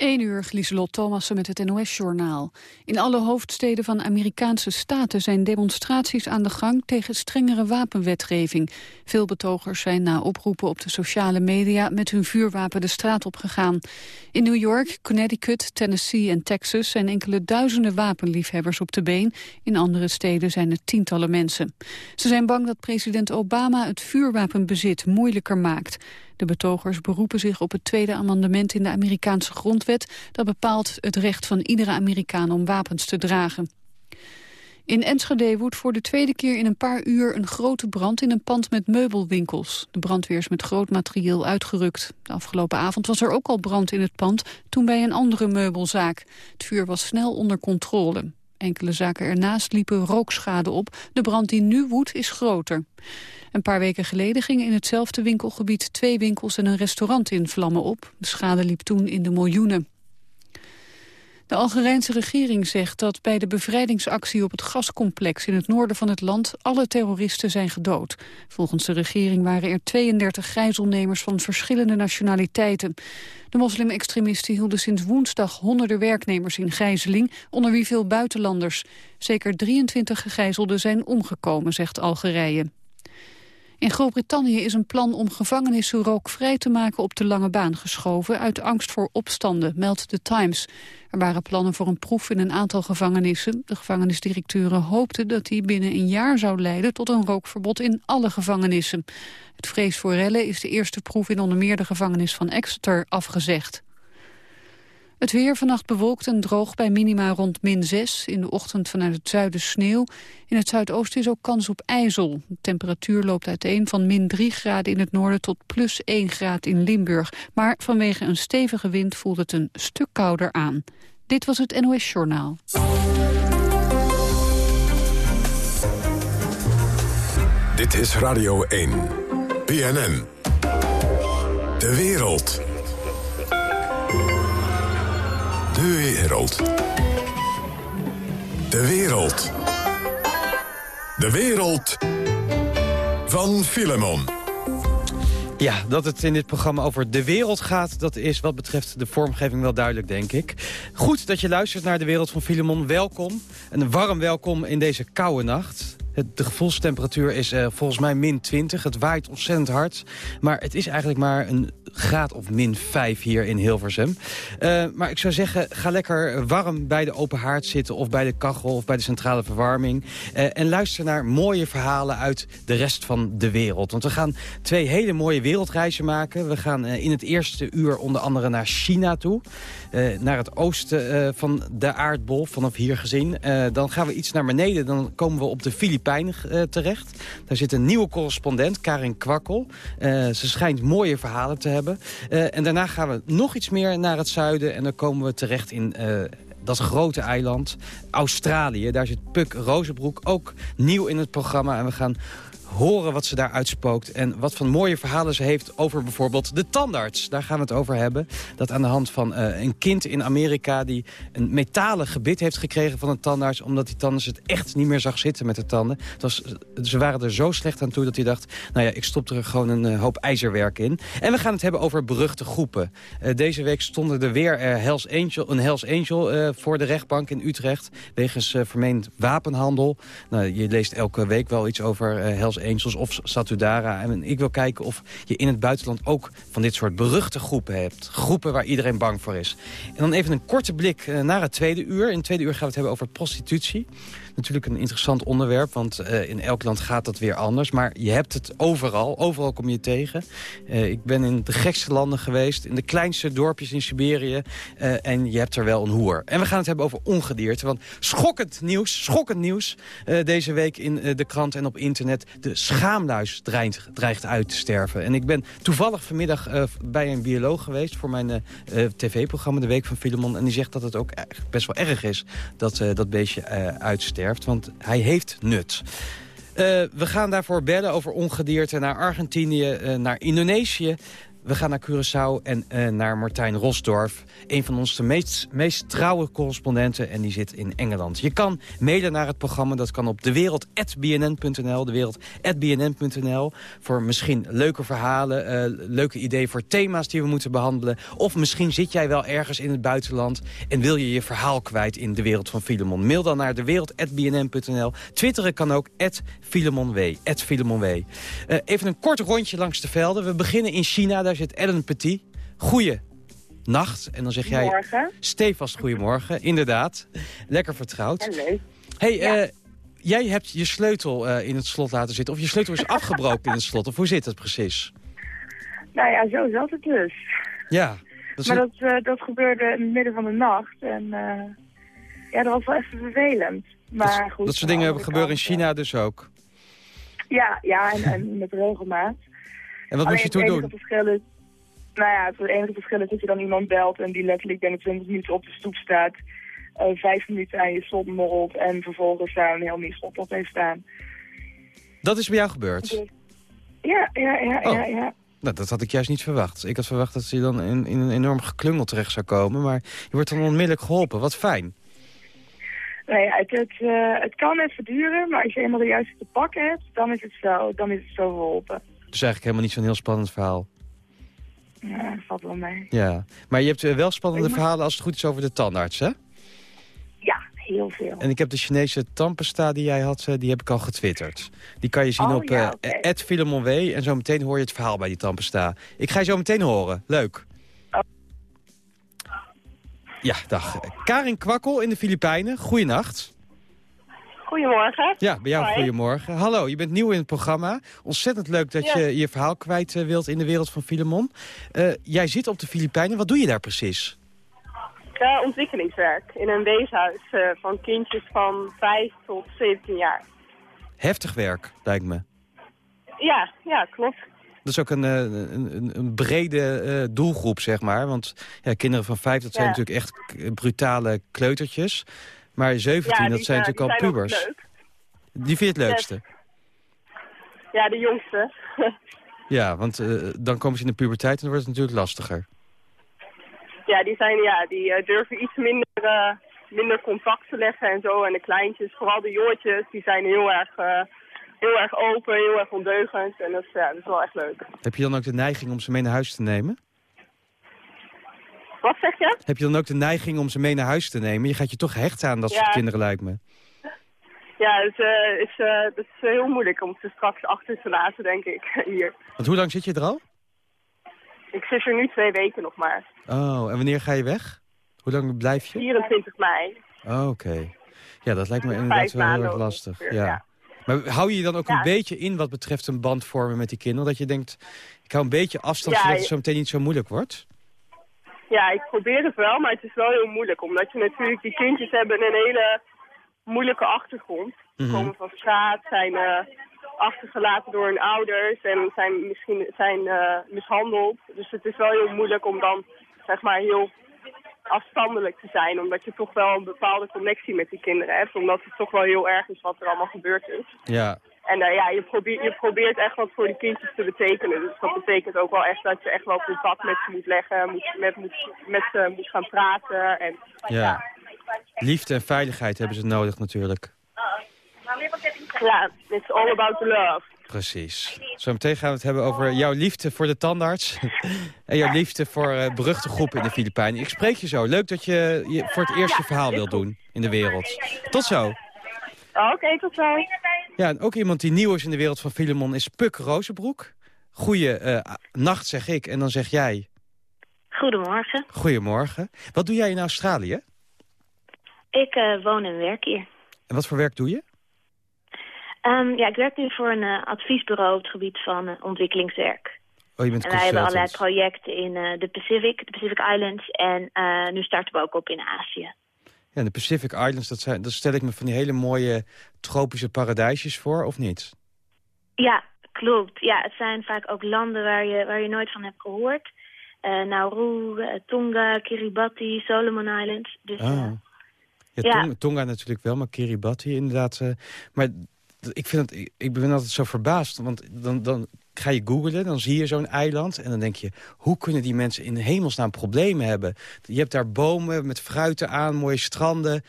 1 uur, Lieselot Thomassen met het NOS-journaal. In alle hoofdsteden van Amerikaanse staten zijn demonstraties aan de gang tegen strengere wapenwetgeving. Veel betogers zijn na oproepen op de sociale media met hun vuurwapen de straat opgegaan. In New York, Connecticut, Tennessee en Texas zijn enkele duizenden wapenliefhebbers op de been. In andere steden zijn het tientallen mensen. Ze zijn bang dat president Obama het vuurwapenbezit moeilijker maakt. De betogers beroepen zich op het tweede amendement in de Amerikaanse grondwet... dat bepaalt het recht van iedere Amerikaan om wapens te dragen. In Enschede woedt voor de tweede keer in een paar uur een grote brand in een pand met meubelwinkels. De brandweer is met groot materieel uitgerukt. De afgelopen avond was er ook al brand in het pand, toen bij een andere meubelzaak. Het vuur was snel onder controle. Enkele zaken ernaast liepen rookschade op. De brand die nu woedt is groter. Een paar weken geleden gingen in hetzelfde winkelgebied twee winkels en een restaurant in vlammen op. De schade liep toen in de miljoenen. De Algerijnse regering zegt dat bij de bevrijdingsactie op het gascomplex in het noorden van het land alle terroristen zijn gedood. Volgens de regering waren er 32 gijzelnemers van verschillende nationaliteiten. De moslim-extremisten hielden sinds woensdag honderden werknemers in gijzeling, onder wie veel buitenlanders. Zeker 23 gegijzelden zijn omgekomen, zegt Algerije. In Groot-Brittannië is een plan om gevangenissen rookvrij te maken op de lange baan geschoven uit angst voor opstanden, meldt The Times. Er waren plannen voor een proef in een aantal gevangenissen. De gevangenisdirecteuren hoopten dat die binnen een jaar zou leiden tot een rookverbod in alle gevangenissen. Het vrees voor rellen is de eerste proef in onder meer de gevangenis van Exeter afgezegd. Het weer vannacht bewolkt en droog bij minima rond min 6. In de ochtend vanuit het zuiden sneeuw. In het zuidoosten is ook kans op ijzel. De temperatuur loopt uiteen van min 3 graden in het noorden tot plus 1 graad in Limburg. Maar vanwege een stevige wind voelt het een stuk kouder aan. Dit was het NOS Journaal. Dit is Radio 1. BNN. De wereld. De wereld. De wereld. De wereld van Filemon. Ja, dat het in dit programma over de wereld gaat... dat is wat betreft de vormgeving wel duidelijk, denk ik. Goed dat je luistert naar de wereld van Filemon. Welkom. Een warm welkom in deze koude nacht. De gevoelstemperatuur is uh, volgens mij min 20. Het waait ontzettend hard. Maar het is eigenlijk maar een graad of min 5 hier in Hilversum. Uh, maar ik zou zeggen, ga lekker warm bij de open haard zitten... of bij de kachel of bij de centrale verwarming. Uh, en luister naar mooie verhalen uit de rest van de wereld. Want we gaan twee hele mooie wereldreizen maken. We gaan in het eerste uur onder andere naar China toe. naar het oosten van de aardbol, vanaf hier gezien. dan gaan we iets naar beneden. Dan komen we op de Filipijnen uh, terecht. Daar zit een nieuwe correspondent, Karin Kwakkel. Uh, ze schijnt mooie verhalen te hebben. Uh, en daarna gaan we nog iets meer naar het zuiden. En dan komen we terecht in dat grote eiland, Australië. Daar zit Puk Rozenbroek, ook nieuw in het programma. En we gaan horen wat ze daar uitspookt. En wat van mooie verhalen ze heeft over bijvoorbeeld de tandarts. Daar gaan we het over hebben. Dat aan de hand van uh, een kind in Amerika... die een metalen gebit heeft gekregen van een tandarts... omdat die tandarts het echt niet meer zag zitten met de tanden. Het was, ze waren er zo slecht aan toe dat hij dacht... nou ja, ik stop er gewoon een uh, hoop ijzerwerk in. En we gaan het hebben over beruchte groepen. Deze week stonden er weer Hells Angel, een Hells Angel voor de rechtbank in Utrecht... wegens vermeend wapenhandel. Nou, je leest elke week wel iets over Hells Angels of Satudara. En ik wil kijken of je in het buitenland ook van dit soort beruchte groepen hebt. Groepen waar iedereen bang voor is. En dan even een korte blik eh, naar het tweede uur. In het tweede uur gaan we het hebben over prostitutie natuurlijk een interessant onderwerp, want uh, in elk land gaat dat weer anders. Maar je hebt het overal, overal kom je tegen. Uh, ik ben in de gekste landen geweest, in de kleinste dorpjes in Siberië. Uh, en je hebt er wel een hoer. En we gaan het hebben over ongedierte, want schokkend nieuws, schokkend nieuws deze week in de krant en op internet. De schaamluis dreigt, dreigt uit te sterven. En ik ben toevallig vanmiddag bij een bioloog geweest voor mijn tv-programma De Week van Filemon. En die zegt dat het ook best wel erg is dat dat beestje uitsterft want hij heeft nut. Uh, we gaan daarvoor bellen over ongedierte naar Argentinië, uh, naar Indonesië. We gaan naar Curaçao en uh, naar Martijn Rosdorf. Een van onze meest, meest trouwe correspondenten en die zit in Engeland. Je kan mailen naar het programma, dat kan op dewereld.bnn.nl. Dewereld.bnn.nl voor misschien leuke verhalen, uh, leuke ideeën voor thema's die we moeten behandelen. Of misschien zit jij wel ergens in het buitenland en wil je je verhaal kwijt in de wereld van Filemon. Mail dan naar dewereld.bnn.nl. Twitteren kan ook, @filemonw. @filemonw. Uh, even een kort rondje langs de velden. We beginnen in China daar zit Ellen Petit. Goeie nacht. En dan zeg jij... Morgen. Stefast goedemorgen, inderdaad. Lekker vertrouwd. Hallo. Hey, ja. uh, jij hebt je sleutel uh, in het slot laten zitten. Of je sleutel is afgebroken in het slot. Of hoe zit het precies? Nou ja, zo zat het dus. Ja. Dat maar dat, uh, dat gebeurde in het midden van de nacht. En ja, dat was wel even vervelend. Maar dat, goed, dat soort dingen gebeuren in China dus ook? Ja, ja en, en met regelmaat. En wat moest je toen doen? Verschil is, nou ja, het enige verschil is dat je dan iemand belt en die letterlijk denk ik 20 minuten op de stoep staat. Uh, vijf minuten aan je slot morrelt en vervolgens daar een heel nieuw slot op heeft staan. Dat is bij jou gebeurd? Ja, ja, ja, oh. ja, ja. Nou, dat had ik juist niet verwacht. Ik had verwacht dat je dan in, in een enorm geklungel terecht zou komen. Maar je wordt dan onmiddellijk geholpen. Wat fijn. Nee, het, het, uh, het kan even duren, maar als je eenmaal de juiste te pakken hebt, dan is het zo, dan is het zo geholpen. Dus eigenlijk helemaal niet zo'n heel spannend verhaal. Ja, valt wel mee. Ja, maar je hebt uh, wel spannende verhalen als het goed is over de tandarts, hè? Ja, heel veel. En ik heb de Chinese tandpasta die jij had, uh, die heb ik al getwitterd. Die kan je zien oh, op ja, uh, okay. en zo meteen hoor je het verhaal bij die tandpasta. Ik ga je zo meteen horen. Leuk. Oh. Ja, dag. Karin Kwakkel in de Filipijnen. Goeienacht. Goedemorgen. Ja, bij jou Hoi. goedemorgen. Hallo, je bent nieuw in het programma. Ontzettend leuk dat Ja. je je verhaal kwijt uh, wilt in de wereld van Filemon. Uh, jij zit op de Filipijnen. Wat doe je daar precies? Uh, ontwikkelingswerk in een weeshuis uh, van kindjes van 5 tot 17 jaar. Heftig werk, lijkt me. Ja, ja, klopt. Dat is ook een, een, een, brede doelgroep, zeg maar. Want ja, kinderen van 5, dat zijn Ja. natuurlijk echt brutale kleutertjes. Maar 17, ja, dat zijn eh, natuurlijk al pubers. leuk. Die vind je het leukste? Ja, de jongste. Ja, want uh, dan komen ze in de puberteit en dan wordt het natuurlijk lastiger. ja, die, zijn, ja, die uh, durven iets minder, uh, minder contact te leggen en zo. En de kleintjes, vooral de jongetjes, die zijn heel erg, heel erg open, heel erg ondeugend. En dat, ja, dat is wel echt leuk. Heb je dan ook de neiging om ze mee naar huis te nemen? Wat zeg je? Heb je dan ook de neiging om ze mee naar huis te nemen? Je gaat je toch hechten aan dat Ja. soort kinderen, lijkt me. Ja, het is, is, het is heel moeilijk om ze straks achter te laten, denk ik, hier. Want hoe lang zit je er al? Ik zit er nu twee weken nog maar. Oh, en wanneer ga je weg? Hoe lang blijf je? 24 mei. Oh, Oké. Ja, dat lijkt me inderdaad wel heel erg lastig. ongeveer, Ja. ja. Maar hou je je dan ook Ja. een beetje in wat betreft een band vormen met die kinderen? Dat je denkt, ik hou een beetje afstand zodat het zo meteen niet zo moeilijk wordt? Ja, ik probeer het wel, maar het is wel heel moeilijk. Omdat je natuurlijk, die kindjes hebben een hele moeilijke achtergrond. Ze Mhm. komen van straat, zijn eh, achtergelaten door hun ouders en zijn misschien zijn, eh, mishandeld. Dus het is wel heel moeilijk om dan, zeg maar, heel afstandelijk te zijn. Omdat je toch wel een bepaalde connectie met die kinderen hebt. Omdat het toch wel heel erg is wat er allemaal gebeurd is. Ja, En eh, ja, je probeert, je probeert echt wat voor die kindjes te betekenen. Dus dat betekent ook wel echt dat je echt wel contact met ze moet leggen, moet, met, moet, met ze moet gaan praten. En, ja. Liefde en veiligheid hebben ze nodig natuurlijk. ja, it's all about the love. Precies. Zometeen gaan we het hebben over jouw liefde voor de tandarts. en jouw liefde voor eh, beruchte groepen in de Filipijnen. Ik spreek je zo. Leuk dat je, je voor het eerst je verhaal wilt doen in de wereld. Tot zo. Oké, tot zo. Ja, en ook iemand die nieuw is in de wereld van Filemon is Puk Rozenbroek. Goeie eh, nacht zeg ik en dan zeg jij Goedemorgen. goedemorgen. Wat doe jij in Australië? Ik eh, woon en werk hier. En wat voor werk doe je? Ehm, ja, ik werk nu voor een eh, adviesbureau op het gebied van ontwikkelingswerk. Oh, je bent En wij hebben allerlei projecten in eh, de Pacific, de Pacific Islands. En eh, nu starten we ook op in Azië. Ja, de Pacific Islands, dat, zijn, dat stel ik me van die hele mooie tropische paradijsjes voor, of niet? Ja, klopt. Ja, het zijn vaak ook landen waar je, waar je nooit van hebt gehoord. Eh Nauru, eh, Tonga, Kiribati, Solomon Islands. Dus, Ah. eh, Ja, Ja. Tonga, Tonga natuurlijk wel, maar Kiribati inderdaad. maar ik vind het, ik ben altijd zo verbaasd, want dan, dan ga je googlen, dan zie je zo'n eiland... en dan denk je, hoe kunnen die mensen in hemelsnaam problemen hebben? Je hebt daar bomen met fruiten aan, mooie stranden.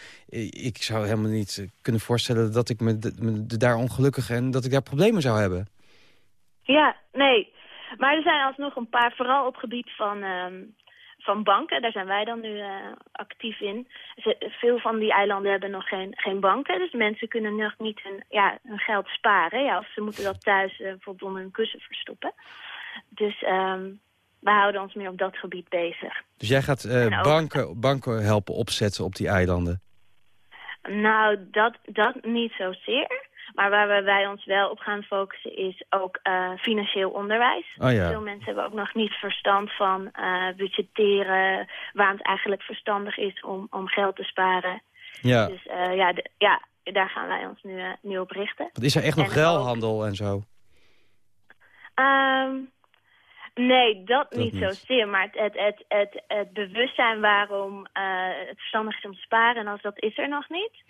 Ik zou helemaal niet kunnen voorstellen dat ik me, me daar ongelukkig... en dat ik daar problemen zou hebben. Ja, nee. Maar er zijn alsnog een paar, vooral op gebied van... Ehm, van banken. Daar zijn wij dan nu uh, actief in. veel van die eilanden hebben nog geen, geen banken. Dus mensen kunnen nog niet hun, ja, hun geld sparen. Ja, of ze moeten dat thuis uh, bijvoorbeeld onder hun kussen verstoppen. Dus um, we houden ons meer op dat gebied bezig. Dus jij gaat uh, banken, banken helpen opzetten op die eilanden? Nou, dat, dat niet zozeer. Maar waar wij ons wel op gaan focussen is ook uh, financieel onderwijs. Oh ja. Veel mensen hebben ook nog niet verstand van uh, budgetteren, waar het eigenlijk verstandig is om, om geld te sparen. Ja. Dus uh, ja, de, ja, daar gaan wij ons nu, nu op richten. Wat is er echt nog ruilhandel en zo? Um, nee, dat, dat niet, niet zozeer. Maar het, het, het, het, het bewustzijn waarom het verstandig is om te sparen, en als dat is er nog niet.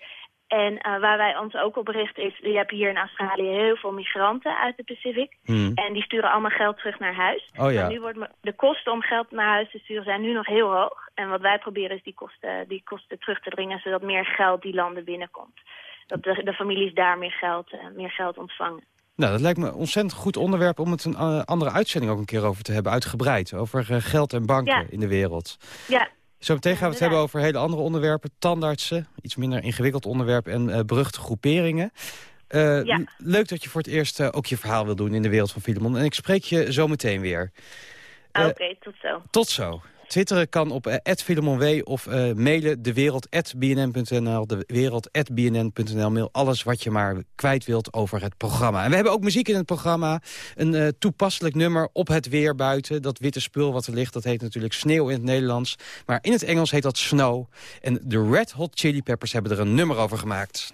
En uh, waar wij ons ook op richten is, je hebt hier in Australië heel veel migranten uit de Pacific. Hmm. En die sturen allemaal geld terug naar huis. Oh, ja. Maar nu wordt de kosten om geld naar huis te sturen zijn nu nog heel hoog. En wat wij proberen is die kosten, die kosten terug te dringen, zodat meer geld die landen binnenkomt. Dat de, de families daar meer geld, uh, meer geld ontvangen. Nou, dat lijkt me een ontzettend goed onderwerp om het een uh, andere uitzending ook een keer over te hebben, uitgebreid. Over geld en banken ja. in de wereld. Ja, zo meteen gaan we het hebben over hele andere onderwerpen. Tandartsen, iets minder ingewikkeld onderwerp en uh, beruchte groeperingen. Uh, ja. Leuk dat je voor het eerst uh, ook je verhaal wil doen in de wereld van Filemon. En ik spreek je zo meteen weer. Oké, okay, tot zo. Tot zo. Twitteren kan op @filemonw of uh, mailen dewereld@bnn.nl, dewereld@bnn.nl. Mail alles wat je maar kwijt wilt over het programma. En we hebben ook muziek in het programma. Een uh, toepasselijk nummer op het weer buiten. Dat witte spul wat er ligt, dat heet natuurlijk sneeuw in het Nederlands. Maar in het Engels heet dat snow. En de Red Hot Chili Peppers hebben er een nummer over gemaakt.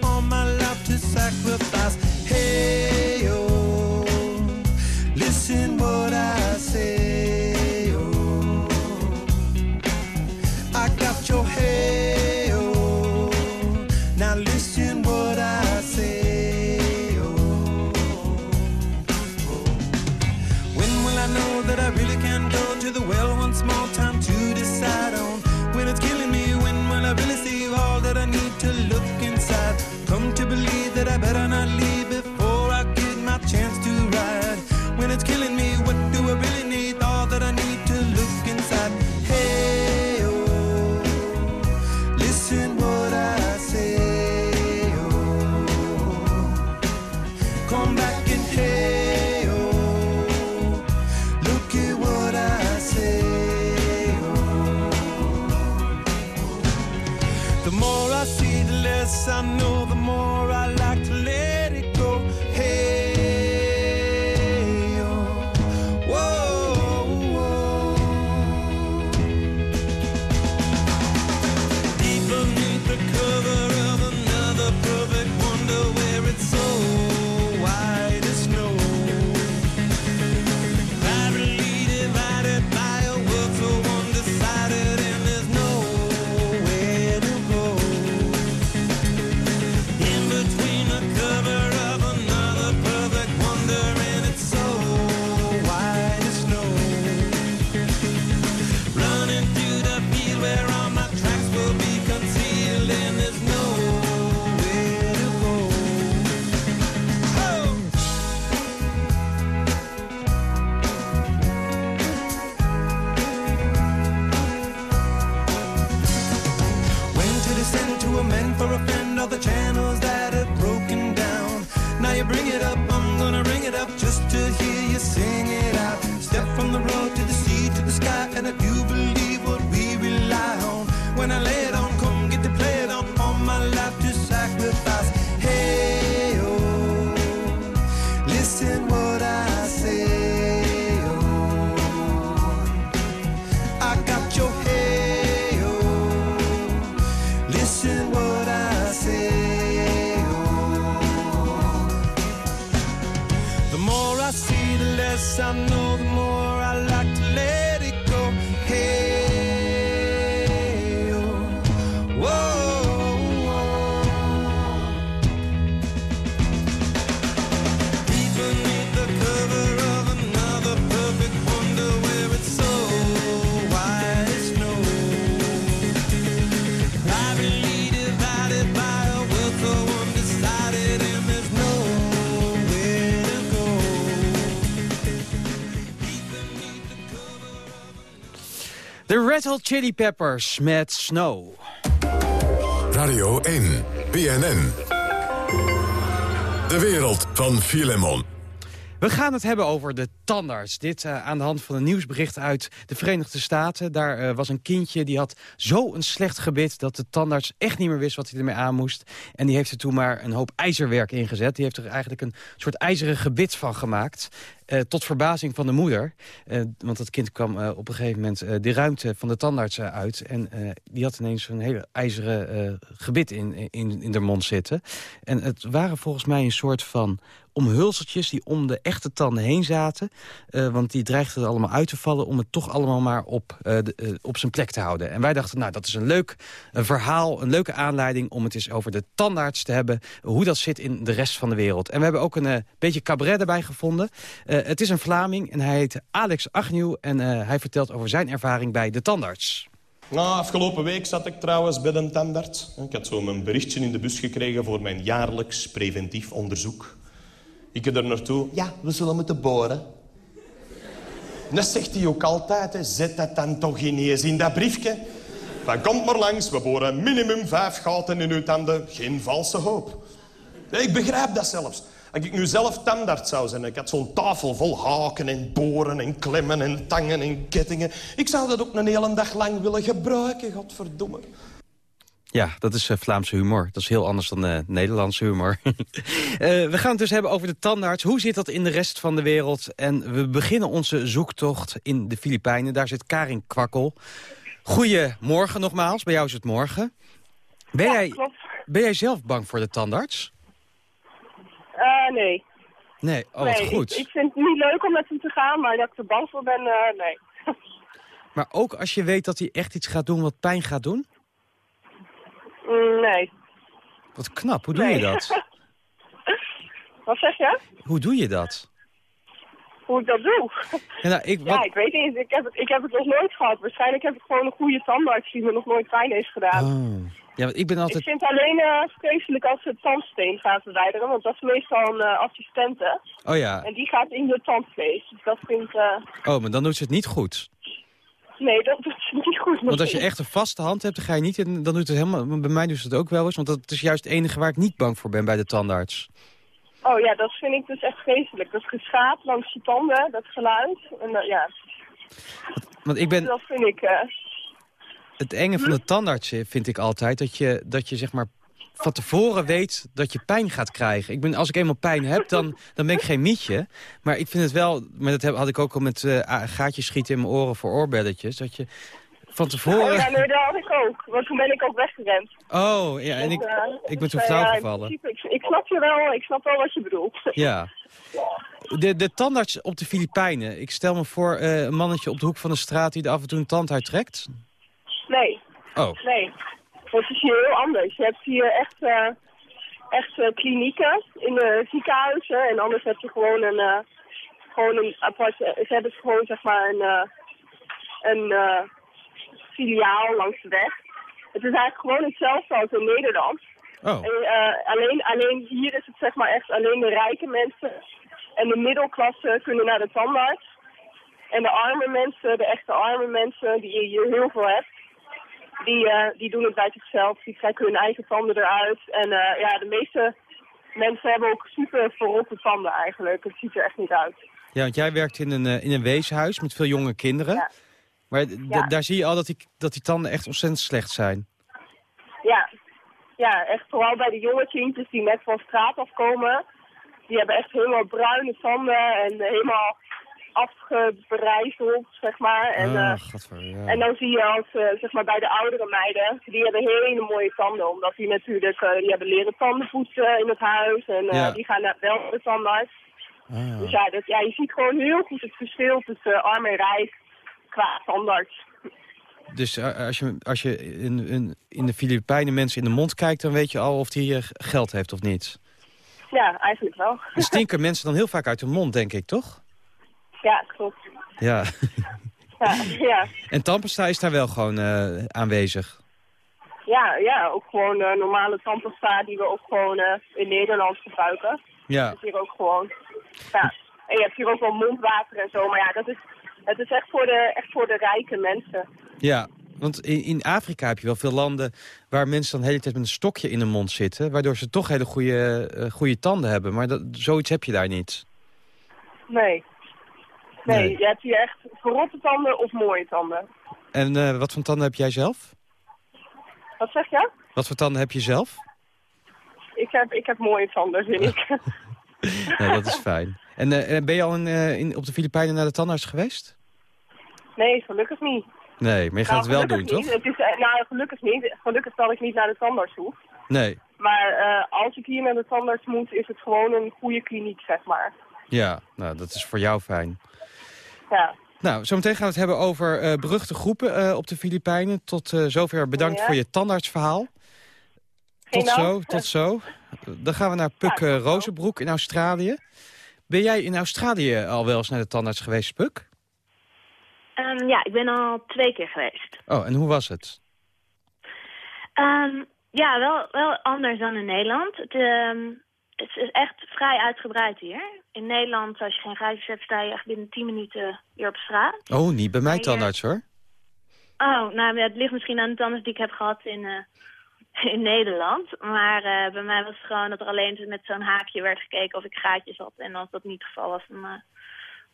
to the well I know I know, the more De Red Hot Chili Peppers met Snow. Radio 1, BNN. De wereld van Filemon. We gaan het hebben over de tandarts. Dit eh, aan de hand van een nieuwsbericht uit de Verenigde Staten. Daar eh, was een kindje die had zo een slecht gebit... dat de tandarts echt niet meer wist wat hij ermee aan moest. En die heeft er toen maar een hoop ijzerwerk ingezet. Die heeft er eigenlijk een soort ijzeren gebit van gemaakt. Eh, tot verbazing van de moeder. Eh, want dat kind kwam eh, op een gegeven moment de ruimte van de tandarts uit. En die had ineens een hele ijzeren gebit in, in, in de mond zitten. En het waren volgens mij een soort van omhulseltjes die om de echte tanden heen zaten. Want die dreigden er allemaal uit te vallen... om het toch allemaal maar op, op zijn plek te houden. En wij dachten, nou, dat is een leuk een verhaal, een leuke aanleiding... om het eens over de tandarts te hebben, hoe dat zit in de rest van de wereld. En we hebben ook een beetje cabaret erbij gevonden. Eh, het is een Vlaming en hij heet Alex Agnew... en eh, hij vertelt over zijn ervaring bij de tandarts. Nou, afgelopen week zat ik trouwens bij een tandarts. Ik had zo mijn berichtje in de bus gekregen voor mijn jaarlijks preventief onderzoek. Ik er naartoe. Ja, we zullen moeten boren. En dat zegt hij ook altijd. Hè. Zet dat dan toch ineens in dat briefje. Van komt maar langs, we boren minimum vijf gaten in uw tanden. Geen valse hoop. Ik begrijp dat zelfs. Als ik nu zelf tandarts zou zijn, ik had zo'n tafel vol haken en boren en klemmen en tangen en kettingen. Ik zou dat ook een hele dag lang willen gebruiken, godverdomme. Ja, dat is eh, Vlaamse humor. Dat is heel anders dan eh, Nederlandse humor. Eh, we gaan het dus hebben over de tandarts. Hoe zit dat in de rest van de wereld? En we beginnen onze zoektocht in de Filipijnen. Daar zit Karin Kwakkel. Goedemorgen nogmaals. Bij jou is het morgen. Ben, Ja, jij, klopt. ben jij zelf bang voor de tandarts? Eh, nee. Nee, oh nee, goed. Ik, ik vind het niet leuk om met hem te gaan, maar dat ik er bang voor ben, eh, nee. Maar ook als je weet dat hij echt iets gaat doen wat pijn gaat doen? Mm, nee. Wat knap, hoe doe Nee. je dat? Wat zeg je? Hoe doe je dat? Hoe ik dat doe? Ja, nou, ik, Ja, wat, ik weet niet. Ik heb, het, ik heb het nog nooit gehad. Waarschijnlijk heb ik gewoon een goede tandarts die me nog nooit pijn heeft gedaan. Oh. Ja, want ik ben Ik altijd... vind het alleen eh, vreselijk als ze het tandsteen gaan verwijderen, want dat is meestal een eh, assistente. Oh ja, En die gaat in je tandvlees. Dus dat vind ik... eh, oh, maar dan doet ze het niet goed. nee, dat, dat is niet goed. Want als je echt een vaste hand hebt, dan ga je niet in, dan doet het helemaal. Bij mij doet het ook wel eens, want dat is juist het enige waar ik niet bang voor ben bij de tandarts. Oh ja, dat vind ik dus echt vreselijk. Dat geschaap langs je tanden, dat geluid. En, eh, ja, Want ik ben dat vind ik... eh, het enge van de tandarts eh, vind ik altijd dat je, dat je zeg maar van tevoren weet dat je pijn gaat krijgen. Ik ben, als ik eenmaal pijn heb, dan, dan ben ik geen mietje. Maar ik vind het wel, maar dat heb, had ik ook al met eh, gaatjes schieten in mijn oren voor oorbelletjes. Dat je van Oh tevoren... ja, nee, dat had ik ook. Want toen ben ik ook weggerend. Oh, ja, en Dus, ik, eh, ik ben dus, toen eh, flauw in gevallen. Ik, ik snap je wel, ik snap wel wat je bedoelt. Ja. De, de tandarts op de Filipijnen. Ik stel me voor eh, een mannetje op de hoek van de straat die er af en toe een tand uittrekt. Nee, Oh, nee. Dat is hier heel anders. Je hebt hier echt, eh, echt eh, klinieken in de ziekenhuizen. En anders heb je gewoon een, eh, gewoon een apart... Ze hebben gewoon zeg maar een, een filiaal langs de weg. Het is eigenlijk gewoon hetzelfde als in Nederland. oh. En, alleen, alleen hier is het zeg maar echt alleen de rijke mensen en de middelklasse kunnen naar de tandarts. En de arme mensen, de echte arme mensen, die je hier heel veel hebt, die, eh, die doen het bij zichzelf. Die trekken hun eigen tanden eruit. En eh, ja, de meeste mensen hebben ook super verrotte tanden eigenlijk. Het ziet er echt niet uit. Ja, want jij werkt in een, eh, in een weeshuis met veel jonge kinderen. Ja. Maar Ja. daar zie je al dat die, dat die tanden echt ontzettend slecht zijn. Ja. ja, echt vooral bij de jonge kindjes die net van straat afkomen. Die hebben echt helemaal bruine tanden en helemaal afgebreizeld, zeg maar. En, eh, oh, gadver, ja. en dan zie je als, eh, zeg maar bij de oudere meiden, die hebben hele mooie tanden. Omdat die natuurlijk, eh, die hebben leren tanden poetsen in het huis. En eh, Ja. die gaan naar wel naar de tandarts. Ah. Dus ja, dat, ja, je ziet gewoon heel goed het verschil tussen eh, arm en rijk qua standaard. Dus eh, als je, als je in, in, in de Filipijnen mensen in de mond kijkt... dan weet je al of die eh, geld heeft of niet. Ja, eigenlijk wel. En stinken mensen dan heel vaak uit hun mond, denk ik, toch? Ja, klopt. Ja. Ja, ja. En tandpasta is daar wel gewoon eh, aanwezig. Ja, ja, ook gewoon eh, normale tandpasta die we ook gewoon eh, in Nederland gebruiken. Ja. Dat is hier ook gewoon. Ja. En je hebt hier ook wel mondwater en zo, maar ja, dat is, het is echt voor de, echt voor de rijke mensen. Ja, want in, in Afrika heb je wel veel landen waar mensen dan de hele tijd met een stokje in de mond zitten. Waardoor ze toch hele goede, goede tanden hebben. Maar dat, zoiets heb je daar niet. Nee. Nee, Nee. je hebt hier echt verrotte tanden of mooie tanden. En eh, wat voor tanden heb jij zelf? Wat zeg je? Wat voor tanden heb je zelf? Ik heb, ik heb mooie tanden, vind ik. Nee, dat is fijn. En eh, ben je al in, eh, in, op de Filipijnen naar de tandarts geweest? Nee, gelukkig niet. Nee, maar je gaat Nou, het wel doen, toch? Het is, nou, gelukkig niet. Gelukkig dat ik niet naar de tandarts hoef. Nee, Maar als ik hier naar de tandarts moet, is het gewoon een goede kliniek, zeg maar. ja, nou, dat is voor jou fijn. Ja. Nou, zometeen gaan we het hebben over eh, beruchte groepen eh, op de Filipijnen. Tot eh, zover bedankt Ja. voor je tandartsverhaal. Geen Tot zo, tot zo. Dan gaan we naar Puk Ja. Rozenbroek in Australië. Ben jij in Australië al wel eens naar de tandarts geweest, Puk? Ehm, ja, ik ben al twee keer geweest. Oh, en hoe was het? Ehm, ja, wel, wel anders dan in Nederland. Het, ehm, het is echt vrij uitgebreid hier. In Nederland, als je geen gaatjes hebt, sta je echt binnen 10 minuten weer op straat. Oh, niet bij mij hier- tandarts, hoor. Oh, nou, het ligt misschien aan de tandarts die ik heb gehad in, eh, in Nederland. Maar eh, bij mij was het gewoon dat er alleen met zo'n haakje werd gekeken of ik gaatjes had. En als dat niet het geval was, dan eh,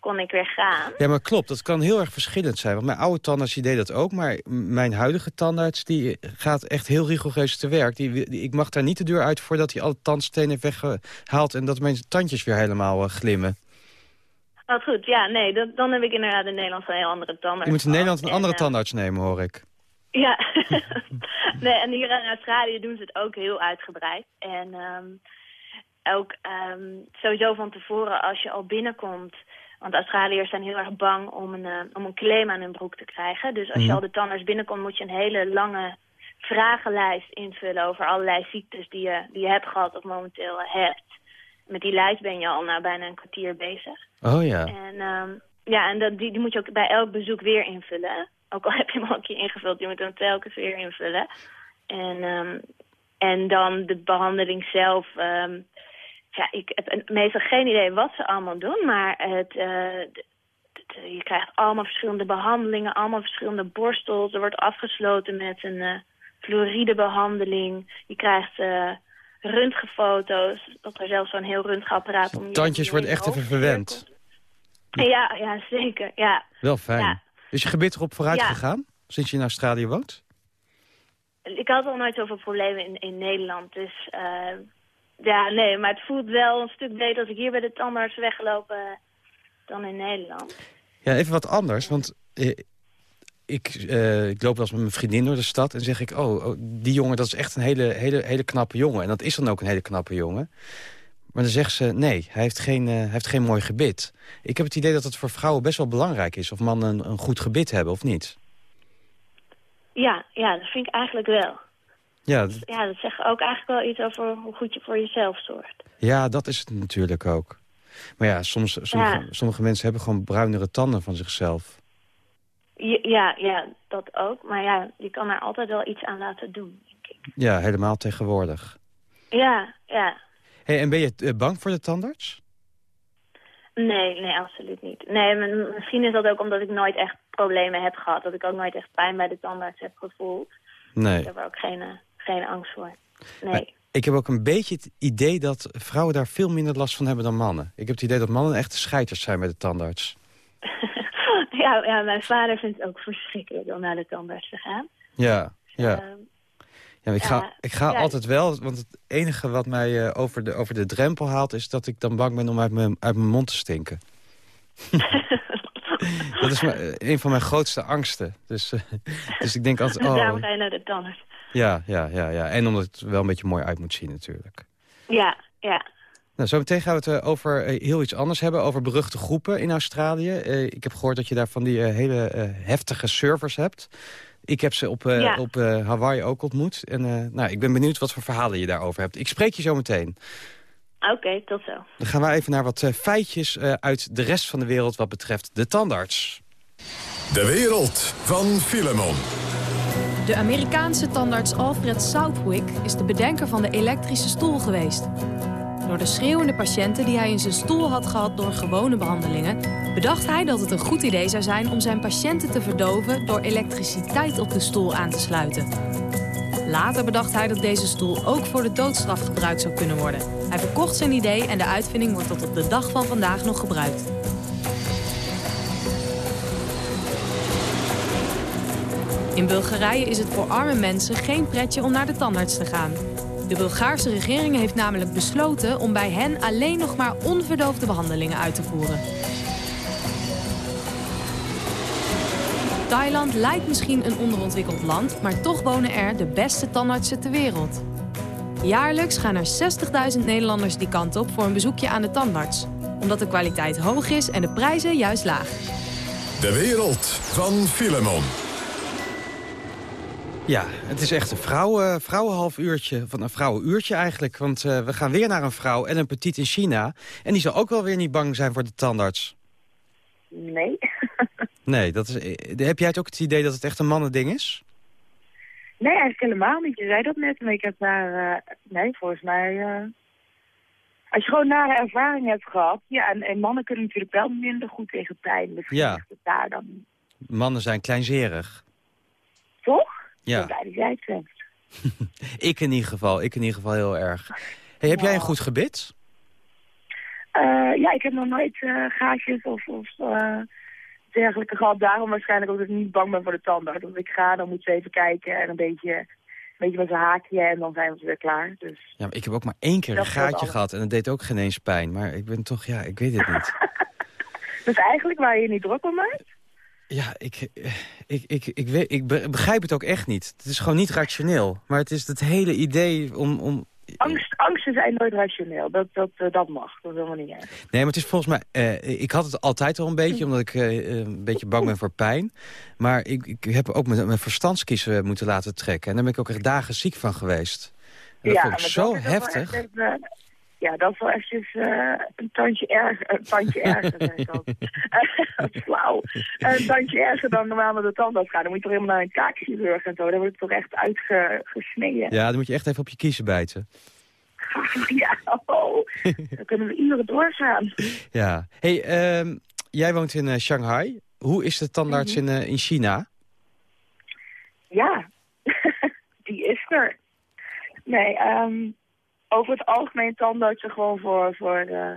kon ik weer gaan. Ja, maar klopt. Dat kan heel erg verschillend zijn. Want mijn oude tandarts die deed dat ook. Maar mijn huidige tandarts die gaat echt heel rigoureus te werk. Die, die- ik mag daar niet de deur uit voordat hij alle tandstenen heeft weggehaald... en dat mijn tandjes weer helemaal eh, glimmen. Oh, goed. Ja, nee, dat, dan heb ik inderdaad in Nederland een heel andere tandarts. Je moet in. Nederland een En, andere eh, tandarts nemen, hoor ik. Ja, nee, en hier in Australië doen ze het ook heel uitgebreid. En ehm, ook ehm, sowieso van tevoren als je al binnenkomt... Want Australiërs zijn heel erg bang om een, eh, om een claim aan hun broek te krijgen. Dus als je Mhm. al de tandarts binnenkomt, moet je een hele lange vragenlijst invullen... over allerlei ziektes die je, die je hebt gehad of momenteel hebt. Met die lijst ben je al nou bijna een kwartier bezig. Oh ja. En, ehm, ja, en dat, die, die moet je ook bij elk bezoek weer invullen. Ook al heb je hem al een keer ingevuld, je moet hem telkens weer invullen. En, ehm, en dan de behandeling zelf. ehm, ja, ik heb meestal geen idee wat ze allemaal doen, maar het, eh, je krijgt allemaal verschillende behandelingen, allemaal verschillende borstels. Er wordt afgesloten met een eh fluoridebehandeling. Je krijgt eh röntgenfoto's, dat er zelfs zo'n heel röntgenapparaat om je Tandjes je worden echt even verwend. ja, ja, zeker. Ja. Wel fijn. Ja. Is je gebit erop vooruit Ja. gegaan? Sinds je in Australië woont? Ik had al nooit zoveel problemen in, in Nederland. Dus ja, nee, maar het voelt wel een stuk beter als ik hier bij de tandarts weggelopen eh, dan in Nederland. Ja, even wat anders, want eh, ik, eh, ik loop wel eens met mijn vriendin door de stad... en zeg ik, oh, oh, die jongen, dat is echt een hele, hele, hele knappe jongen. En dat is dan ook een hele knappe jongen. Maar dan zegt ze, nee, hij heeft geen, hij heeft geen mooi gebit. Ik heb het idee dat het voor vrouwen best wel belangrijk is... of mannen een, een goed gebit hebben of niet. Ja, ja, dat vind ik eigenlijk wel. Ja, d- Ja, dat zegt ook eigenlijk wel iets over hoe goed je voor jezelf zorgt. ja, dat is het natuurlijk ook. Maar ja, soms, sommige, Ja. sommige mensen hebben gewoon bruinere tanden van zichzelf. Ja, ja, dat ook. Maar ja, je kan er altijd wel iets aan laten doen, denk ik. Ja, helemaal tegenwoordig. Ja, ja. Hey, en ben je eh, bang voor de tandarts? Nee, nee, absoluut niet. Nee, misschien is dat ook omdat ik nooit echt problemen heb gehad. Dat ik ook nooit echt pijn bij de tandarts heb gevoeld. Nee. Ik heb er ook geen, eh, geen angst voor. Nee. Maar ik heb ook een beetje het idee dat vrouwen daar veel minder last van hebben dan mannen. Ik heb het idee dat mannen echte scheiters zijn bij de tandarts. ja, ja, mijn vader vindt het ook verschrikkelijk om naar de tandarts te gaan. Ja, ja. Ehm, ja ik ga, ik ga ja. altijd wel, want het enige wat mij eh, over, de, over de drempel haalt... is dat ik dan bang ben om uit mijn, uit mijn mond te stinken. dat is mijn- eh, een van mijn grootste angsten. Dus, eh, dus ik denk altijd, Daarom oh, ga je naar de tandarts. Ja, ja, ja, ja. En omdat het wel een beetje mooi uit moet zien natuurlijk. Ja, ja. Nou, zometeen gaan we het eh, over eh, heel iets anders hebben. Over beruchte groepen in Australië. Eh, ik heb gehoord dat je daar van die hele heftige servers hebt. Ik heb ze op, eh, Ja. op eh, Hawaii ook ontmoet. En eh, nou, ik ben benieuwd wat voor verhalen je daarover hebt. Ik spreek je zo meteen. Oké, tot zo. Dan gaan we even naar wat eh, feitjes eh, uit de rest van de wereld... wat betreft de tandarts. De wereld van Filemon. De Amerikaanse tandarts Alfred Southwick is de bedenker van de elektrische stoel geweest. Door de schreeuwende patiënten die hij in zijn stoel had gehad door gewone behandelingen, bedacht hij dat het een goed idee zou zijn om zijn patiënten te verdoven door elektriciteit op de stoel aan te sluiten. Later bedacht hij dat deze stoel ook voor de doodstraf gebruikt zou kunnen worden. Hij verkocht zijn idee en de uitvinding wordt tot op de dag van vandaag nog gebruikt. In Bulgarije is het voor arme mensen geen pretje om naar de tandarts te gaan. De Bulgaarse regering heeft namelijk besloten om bij hen alleen nog maar onverdoofde behandelingen uit te voeren. Thailand lijkt misschien een onderontwikkeld land, maar toch wonen er de beste tandartsen ter wereld. Jaarlijks gaan er 60.000 Nederlanders die kant op voor een bezoekje aan de tandarts. Omdat de kwaliteit hoog is en de prijzen juist laag. De wereld van Filemon. Ja, het is echt een vrouwen, vrouwenhalf uurtje, van een vrouwenuurtje eigenlijk. Want eh, we gaan weer naar een vrouw en een petit in China. En die zal ook wel weer niet bang zijn voor de tandarts. Nee. Nee, dat is, eh, heb jij het ook het idee dat het echt een mannending is? Nee, eigenlijk helemaal niet. Je zei dat net, maar ik heb daar... eh, nee, volgens mij... eh, als je gewoon nare ervaring hebt gehad... Ja, en, en mannen kunnen natuurlijk wel minder goed tegen pijn. Misschien Ja. daar dan... Mannen zijn kleinzerig. Toch? Ja. Ik in ieder geval, ik in ieder geval heel erg. Hey, heb jij een goed gebit? Eh, ja, ik heb nog nooit eh, gaatjes of, of eh, dergelijke gehad. Daarom waarschijnlijk ook dat ik niet bang ben voor de tandarts. Als ik ga, dan moet ze even kijken en een beetje, een beetje met zijn haakje en dan zijn we weer klaar. Dus Ja, maar ik heb ook maar één keer een Dat gaatje gehad en dat deed ook geen eens pijn. Maar ik ben toch, ja, ik weet het niet. Dus eigenlijk waar je je niet druk om maakt? Ja, ik, eh, ik, ik, ik, weet, ik be- begrijp het ook echt niet. Het is gewoon niet rationeel. Maar het is het hele idee om... om Angst, angsten zijn nooit rationeel. Dat, dat, eh, dat mag. Dat is helemaal niet erg. Nee, maar het is volgens mij... eh, ik had het altijd al een beetje, omdat ik een beetje bang ben voor pijn. Maar ik, ik heb ook mijn, mijn verstandskiezen moeten laten trekken. En daar ben ik ook echt dagen ziek van geweest. En dat vond ik zo heftig. echt ja, dat is wel eventjes eh, een tandje erger. Een tandje erger, zeg ik al. Flauw. Een tandje erger dan normaal naar de tandarts gaan. Dan moet je toch helemaal naar een kaakchirurg en zo. Dan wordt het toch echt uitgesneden. Ja, dan moet je echt even op je kiezen bijten. Ja, oh. Dan kunnen we uren doorgaan. Ja. hey, ehm, jij woont in eh, Shanghai. Hoe is de tandarts Mhm. in, eh, in China? Ja, die is er. Nee, ehm, over het algemeen tandartsen gewoon voor, voor eh,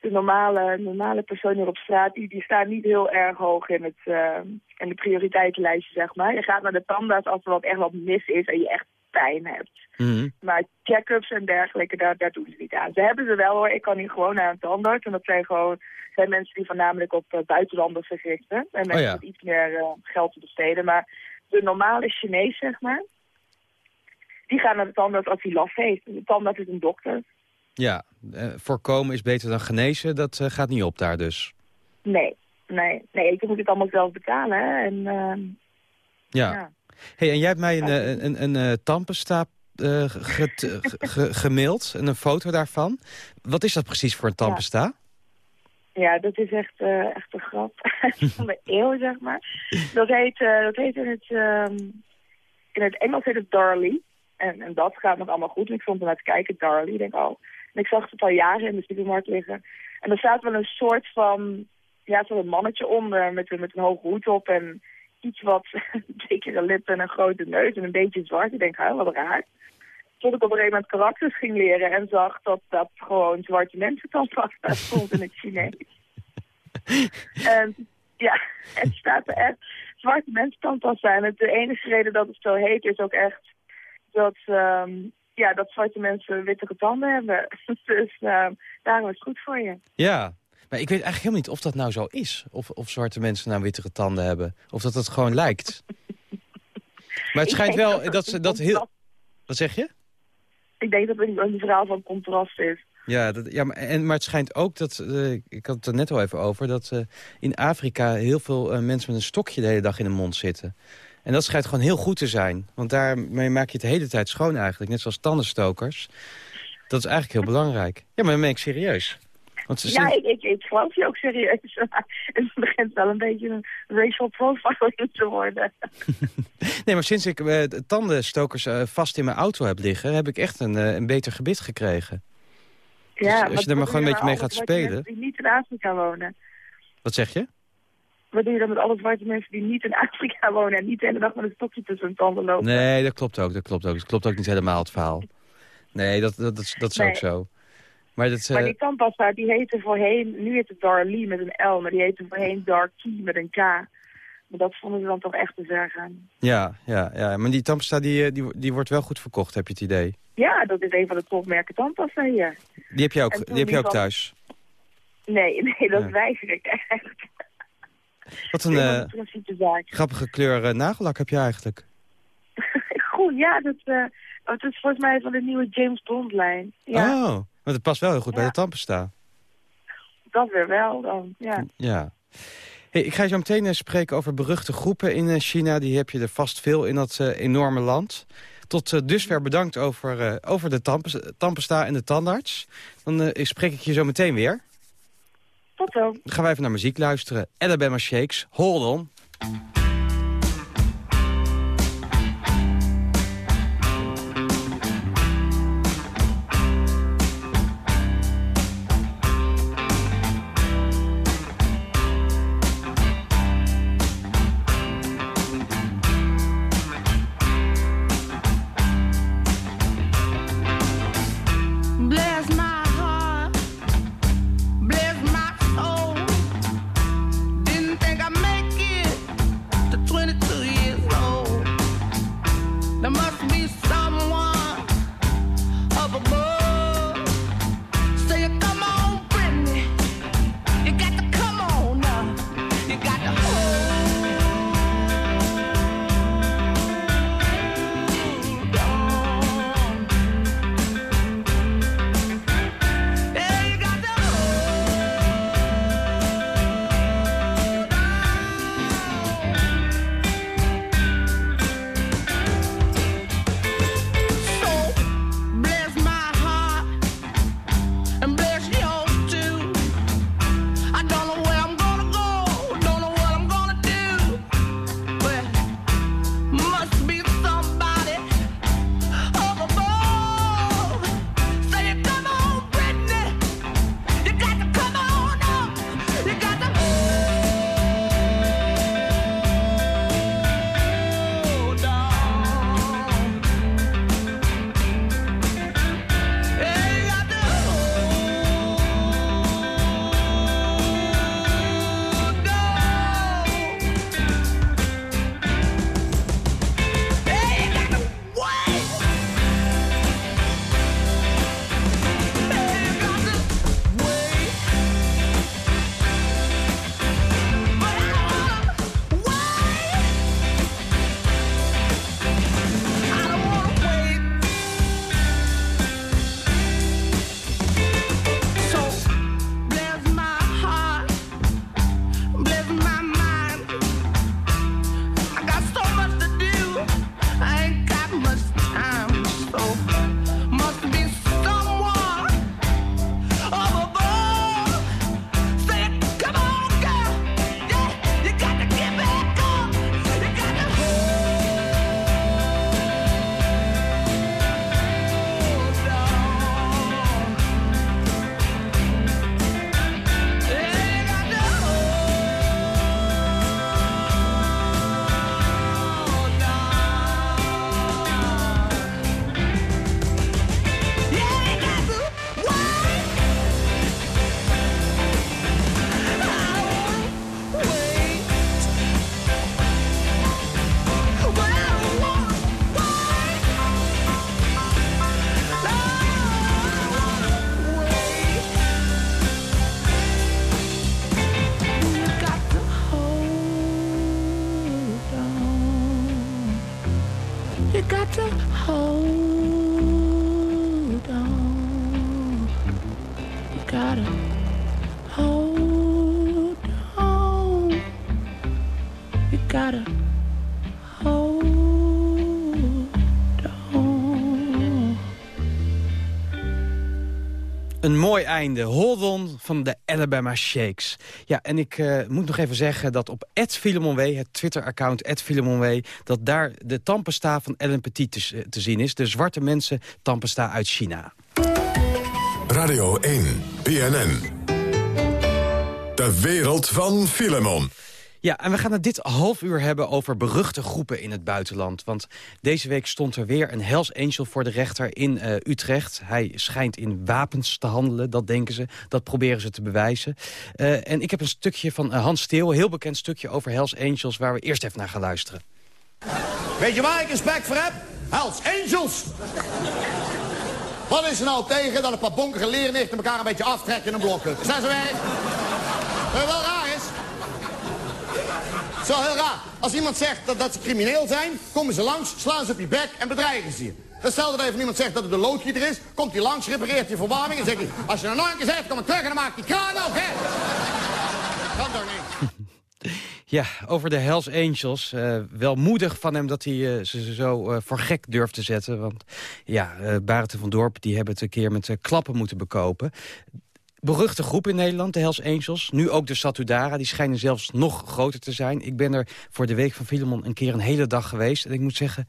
de normale, normale persoon hier op straat. Die, die staan niet heel erg hoog in, het, eh, in de prioriteitenlijstje, zeg maar. Je gaat naar de tandarts als er wat echt wat mis is en je echt pijn hebt. Mhm. Maar check-ups en dergelijke, daar, daar doen ze niet aan. Ze hebben ze wel hoor. Ik kan hier gewoon naar een tandarts. En dat zijn gewoon zijn mensen die voornamelijk op uh, buitenlanders zich richten. En mensen Oh ja. met iets meer uh, geld te besteden. Maar de normale Chinees, zeg maar, die gaan naar de tandarts als hij last heeft. De tandarts is een dokter. Ja, eh, voorkomen is beter dan genezen. Dat eh, gaat niet op daar dus. Nee, nee, nee. Je moet het allemaal zelf betalen. Hè? En, uh, ja. ja. Hey, en jij hebt mij een, een, een, een, een tandpasta uh, get, gemaild en een foto daarvan. Wat is dat precies voor een tandpasta? Ja. Ja, dat is echt, uh, echt een grap van de eeuw, zeg maar. Dat heet, uh, dat heet in, het, um, in het Engels heet het Darley. En, en dat gaat nog allemaal goed. En ik stond er naar te kijken, Darley. Ik denk, oh. En ik zag het al jaren in de supermarkt liggen. En er staat wel een soort van, ja, zo'n mannetje onder met, met een hoge hoed op en iets wat dikkere lippen en een grote neus en een beetje zwart. Ik denk, huh, wat raar. Tot ik op een gegeven moment karakters ging leren en zag dat dat gewoon zwarte mensen tandpasta stond in het Chinees. en ja, het staat er echt zwarte mensen tandpasta. En de enige reden dat het zo heet is ook echt dat, um, ja, dat zwarte mensen wittere tanden hebben. dus um, daarom is het goed voor je. Ja, maar ik weet eigenlijk helemaal niet of dat nou zo is. Of, of zwarte mensen nou wittere tanden hebben. Of dat het gewoon lijkt. Maar het schijnt wel dat, dat, dat heel... Wat zeg je? Ik denk dat het een verhaal van contrast is. Ja, dat, ja maar, en, maar het schijnt ook dat, eh, ik had het er net al even over... dat eh, in Afrika heel veel eh, mensen met een stokje de hele dag in de mond zitten. En dat schijnt gewoon heel goed te zijn. Want daarmee maak je het de hele tijd schoon eigenlijk. Net zoals tandenstokers. Dat is eigenlijk heel belangrijk. Ja, maar dan ben ik serieus. Want ze Ja, ik, ik, ik geloof je ook serieus. Maar het begint wel een beetje een racial profiling te worden. Nee, maar sinds ik de tandenstokers eh, vast in mijn auto heb liggen... heb ik echt een, eh, een beter gebit gekregen. Ja, als je er maar gewoon een beetje mee gaat spelen. Die niet in Afrika wonen. Wat zeg je? Wat doe je dan met alle zwarte mensen die niet in Afrika wonen... en niet de hele dag met een stokje tussen hun tanden lopen? Nee, dat klopt ook. Dat klopt ook. Dat klopt ook niet helemaal het verhaal. Nee, dat, dat, dat, is- dat is Nee. ook zo. Maar dat... Maar eh, die tandpasta, die heette voorheen... Nu heet het Darlie met een L, maar die heette voorheen Darky met een K. Maar dat vonden ze dan toch echt te ver gaan. Ja, ja, ja, maar die tandpasta die, eh, die, die wordt wel goed verkocht, heb je het idee? Ja, dat is een van de topmerken tandpasta hier. Die heb je ook, die heb je ook van- thuis. Nee, nee, dat Ja. weiger ik echt. Wat een eh, grappige kleur eh, nagellak heb je eigenlijk. Groen, ja, dat, eh, het is volgens mij van de nieuwe James Bond lijn. Ja, Oh, want het past wel heel goed bij de tandpasta. dat weer wel dan. Ja. Ja. Hey, ik ga je zo meteen spreken over beruchte groepen in China. Die heb je er vast veel in dat enorme land. Tot dusver bedankt over, over de tandpasta en de tandarts. Dan spreek ik je zo meteen weer. Tot zo. Dan gaan wij even naar muziek luisteren. Alabama Shakes, Hold On. Een mooi einde. Hold on van de Alabama Shakes. Ja, en ik eh, moet nog even zeggen dat op @filemonw, het Twitter-account @filemonw, dat daar de tandpasta van Ellen Petit te, te zien is. De zwarte mensen tandpasta uit China. Radio 1, BNN. De wereld van Filemon. Ja, en we gaan het dit half uur hebben over beruchte groepen in het buitenland. Want deze week stond er weer een Hells Angel voor de rechter in eh, Utrecht. Hij schijnt in wapens te handelen, dat denken ze. Dat proberen ze te bewijzen. Eh, en ik heb een stukje van eh, Hans Steel, een heel bekend stukje over Hells Angels... waar we eerst even naar gaan luisteren. Weet je waar ik respect voor heb? Hells Angels! Wat is er nou tegen dat een paar bonkige leernichten elkaar een beetje aftrekken blokhut? Is dat zo werk? Weet je wel raar? Zo heel raar. Als iemand zegt dat, dat ze crimineel zijn, komen ze langs, slaan ze op je bek en bedreigen ze je. Dan stel dat even iemand zegt dat het een loodgieter is, komt hij langs, repareert je verwarming en zegt hij... Als je nou nog een keer zegt, kom ik terug en dan maak die kraan op, hè? Kan toch niet? Ja, over de Hells Angels. Eh, wel moedig van hem dat hij eh, ze zo eh, voor gek durft te zetten. Want ja, Barend van Dorp die hebben het een keer met klappen moeten bekopen. Beruchte groep in Nederland, de Hells Angels. Nu ook de Satudara, die schijnen zelfs nog groter te zijn. Ik ben er voor de Week van Filemon een keer een hele dag geweest. En ik moet zeggen,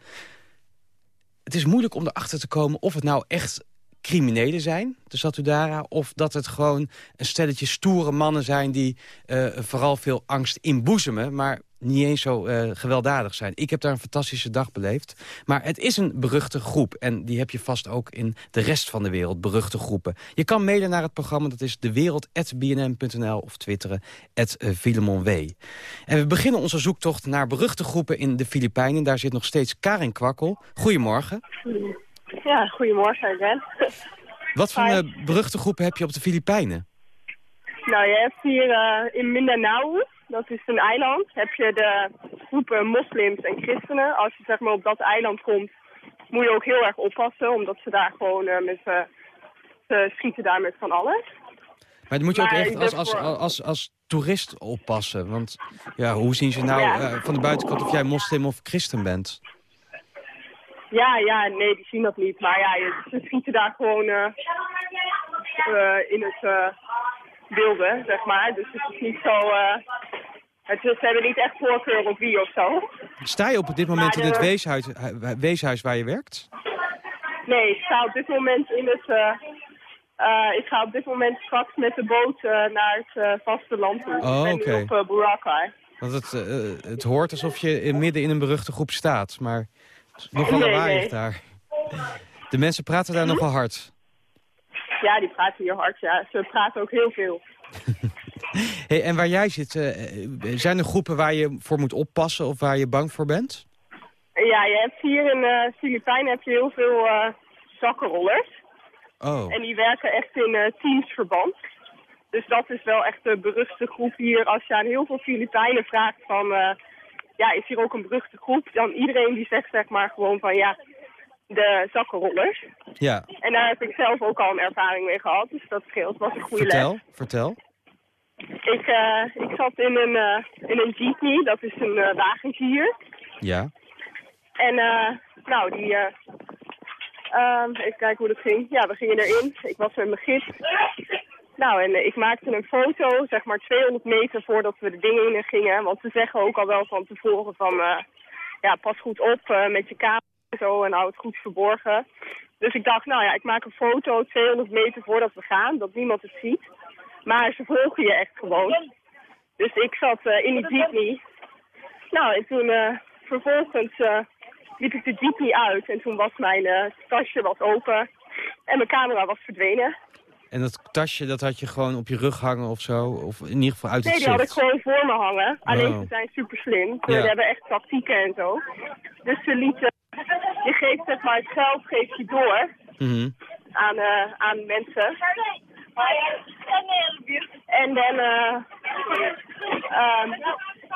het is moeilijk om erachter te komen of het nou echt criminelen zijn, de Satudara... of dat het gewoon een stelletje stoere mannen zijn... die uh, vooral veel angst inboezemen, maar niet eens zo uh, gewelddadig zijn. Ik heb daar een fantastische dag beleefd. Maar het is een beruchte groep. En die heb je vast ook in de rest van de wereld, beruchte groepen. Je kan mailen naar het programma, dat is dewereld.bnm.nl... of twitteren, @filemonw. En we beginnen onze zoektocht naar beruchte groepen in de Filipijnen. Daar zit nog steeds Karin Kwakkel. Goedemorgen. Ja, goedemorgen, Ben. Wat voor uh, beruchte groepen heb je op de Filipijnen? Nou, je hebt hier uh, in Mindanao, dat is een eiland, heb je de groepen moslims en christenen. Als je zeg maar op dat eiland komt, moet je ook heel erg oppassen, omdat ze daar gewoon uh, met ze schieten daar met van alles. Maar dan moet je ook echt als, als, als, toerist oppassen. Want ja, hoe zien ze nou ja. van de buitenkant of jij moslim of christen bent? Ja, ja, nee, die zien dat niet. Maar ja, ze schieten daar gewoon uh, uh, in het uh, wilde, zeg maar. Dus het is niet zo... het is, ze hebben niet echt voorkeur op wie of zo. Sta je op dit moment maar in het weeshuis, weeshuis waar je werkt? Nee, ik sta op dit moment in het... ik ga op dit moment straks met de boot naar het vasteland toe. Oh, ik ben op Boracay. Want het, het hoort alsof je midden in een beruchte groep staat, maar... Nogal Nee, lawaaiig nee. daar. De mensen praten daar nogal hard. Ja, die praten hier hard, ja. Ze praten ook heel veel. Hey, en waar jij zit, eh, zijn er groepen waar je voor moet oppassen of waar je bang voor bent? Ja, je hebt hier in eh Filipijnen heb je heel veel eh zakkenrollers. Oh, En die werken echt in eh, teamsverband. Dus dat is wel echt de beruchte groep hier. Als je aan heel veel Filipijnen vraagt van... eh, ja, is hier ook een beruchte groep? Dan iedereen die zegt zeg maar gewoon van ja, de zakkenrollers. ja. En daar heb ik zelf ook al een ervaring mee gehad. Dus dat scheelt. was een goede Vertel, les. vertel. Ik, eh, ik zat in een, eh, in een jeepney. Dat is een eh, wagentje hier. Ja. En nou, die... eh ehm, even kijken hoe dat ging. Ja, we gingen erin. Ik was met mijn gids. Nou, en ik maakte een foto, zeg maar 200 meter voordat we de dingen in gingen. Want ze zeggen ook al wel van tevoren van... ja, pas goed op met je camera en zo en het goed verborgen. Dus ik dacht, nou ja, ik maak een foto 200 meter voordat we gaan, dat niemand het ziet. Maar ze volgen je echt gewoon. Dus ik zat eh, in die jeepney. Nou, en toen eh, vervolgens eh, liep ik de jeepney uit. En toen was mijn tasje was open en mijn camera was verdwenen. En dat tasje, dat had je gewoon op je rug hangen of zo? Of in ieder geval uit Nee, het die had ik gewoon voor me hangen. Alleen Oh. ze zijn super slim. Ze Ja. hebben echt tactieken en zo. Dus ze lieten... Je geeft zeg maar het geld geef je door Mhm. aan, eh, aan mensen. En dan... eh ehm,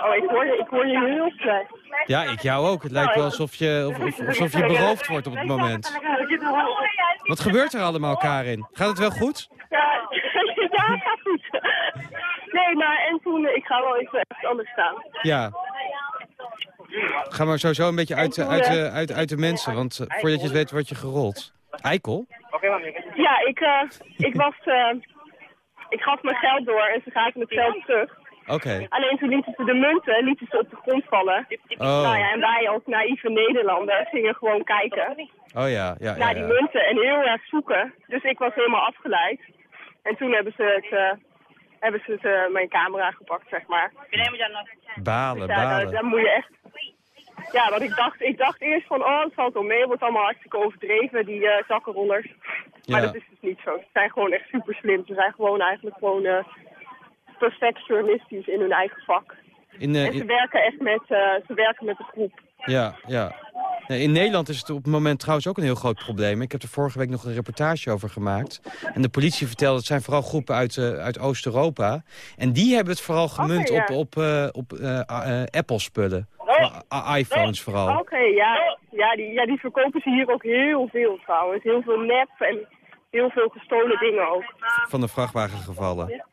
oh, ik hoor je, ik hoor je heel slecht. Ja, ik jou ook. Het lijkt wel alsof je, of, of- alsof je beroofd wordt op het moment. Wat gebeurt er allemaal, Karin? Gaat het wel goed? Ja, ja, gaat goed. Nee, maar en toen... Ik ga wel even anders staan. Ja. Ga maar sowieso een beetje uit, uit, eh, uit, uit de mensen, want eh, voordat je het weet word je gerold. Eikel? Ja, ik, eh, ik was... ik gaf mijn geld door en ze gaven het geld terug. Oké. Alleen toen lieten ze de munten lieten ze op de grond vallen. Oh. Nou ja, en wij als naïeve Nederlanders gingen gewoon kijken Oh ja, ja, ja. naar die ja. munten en heel erg zoeken. Dus ik was helemaal afgeleid. En toen hebben ze, het, hebben ze het, eh, mijn camera gepakt, zeg maar. Balen, Dus ja, daar, balen. daar moet je echt... Ja, want ik dacht, ik dacht eerst van, oh, het valt wel mee. Het wordt allemaal hartstikke overdreven, die eh zakkenrollers. Maar Ja. dat is dus niet zo. Ze zijn gewoon echt super slim. Ze zijn gewoon eigenlijk gewoon eh, perfect journalistisch in hun eigen vak. In, en ze in- werken echt met, eh, ze werken met de groep. Ja, ja. In Nederland is het op het moment trouwens ook een heel groot probleem. Ik heb er vorige week nog een reportage over gemaakt. En de politie vertelde, het zijn vooral groepen uit, eh, uit Oost-Europa. En die hebben het vooral gemunt ja. op, op, eh, op eh, Apple-spullen. IPhones vooral. Oké, ja. Ja die, ja, die verkopen ze hier ook heel veel trouwens. Heel veel nep en heel veel gestolen dingen ook. Van de vrachtwagen gevallen.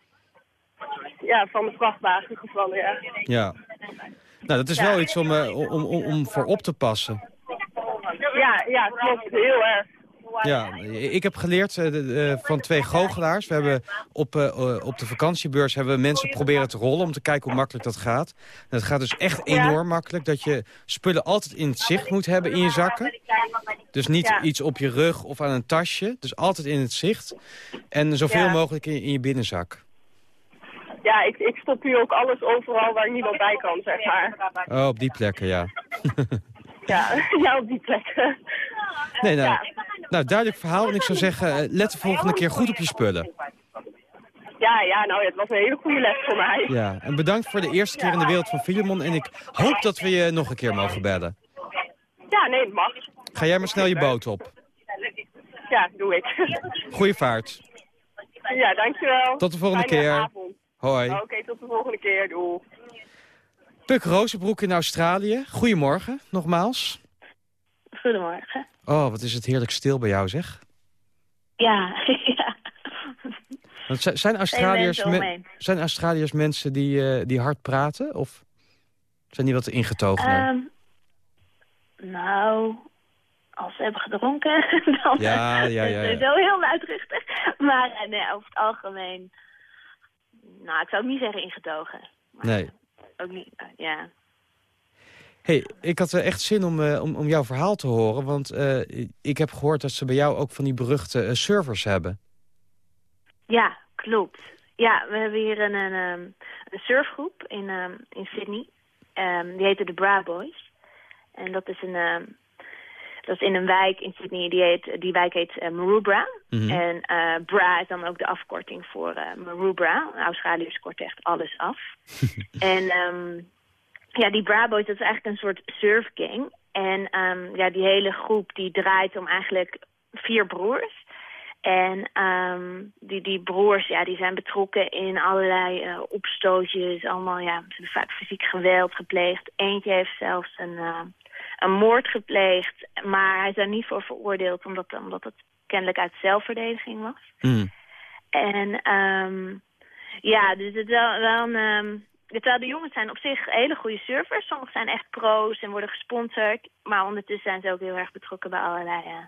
Ja, van de vrachtwagen gevallen, ja. Ja. Nou, dat is wel iets om, eh, om, om, om voor op te passen. Ja, ja, klopt. Heel erg. Ja, ik heb geleerd eh, eh, van twee goochelaars. We hebben op, op de vakantiebeurs hebben we mensen proberen te rollen... om te kijken hoe makkelijk dat gaat. En dat gaat dus echt enorm makkelijk. Dat je spullen altijd in het zicht moet hebben in je zakken. Dus niet Ja. iets op je rug of aan een tasje. Dus altijd in het zicht. En zoveel Ja. mogelijk in, in je binnenzak. Ja, ik, ik stop hier ook alles overal waar niemand bij kan, zeg maar. Oh, op die plekken, ja. Ja, ja op die plekken. Nee, nou, Ja. nou, duidelijk verhaal. En ik zou zeggen, eh, let de volgende keer goed op je spullen. Ja, ja, nou, het was een hele goede les voor mij. Ja, en bedankt voor de eerste keer in de wereld van Filemon. En ik hoop dat we je nog een keer mogen bellen. Ja, nee, het mag. Ga jij maar snel je boot op. Ja, doe ik. Goeie vaart. Ja, dankjewel. Tot de volgende Fijne keer. avond. Hoi. Oké, tot de volgende keer. Doei. Puk Rozenbroek in Australië. Goedemorgen, nogmaals. Goedemorgen. Oh, wat is het heerlijk stil bij jou, zeg. Ja, ja. Want zi- zijn, Australiërs me- zijn Australiërs mensen die, eh, die hard praten? Of zijn die wat ingetogener? Ehm, nou, als ze hebben gedronken, dan Ja, ja, ja, is het heel luidruchtig. Maar eh, nee, over het algemeen... Nou, ik zou ook niet zeggen ingetogen. nee. Ook niet, eh, ja. hey, ik had echt zin om, eh, om, om jouw verhaal te horen. Want eh, ik heb gehoord dat ze bij jou ook van die beruchte servers hebben. Ja, klopt. Ja, we hebben hier een, een, ehm, een surfgroep in, ehm, in Sydney. Ehm, die heette de Bra Boys. En dat is een... dat is in een wijk in Sydney, die, heet, die wijk heet uh, Maroubra. Mhm. En eh, Bra is dan ook de afkorting voor uh, Maroubra. Australiërs korten echt alles af. en ehm, ja, die Bra Boys, dat is eigenlijk een soort surfgang. En ehm, ja, die hele groep die draait om eigenlijk vier broers. En ehm, die, die broers, ja, die zijn betrokken in allerlei eh, opstootjes. Allemaal, ja, ze hebben vaak fysiek geweld gepleegd. Eentje heeft zelfs een, eh, een moord gepleegd. Maar hij is daar niet voor veroordeeld, omdat, omdat het kennelijk uit zelfverdediging was. Hmm. En ehm ja, dus het wel, wel een... ehm, terwijl de jongens zijn op zich hele goede surfers. Sommigen zijn echt pro's en worden gesponsord. Maar ondertussen zijn ze ook heel erg betrokken bij allerlei, eh,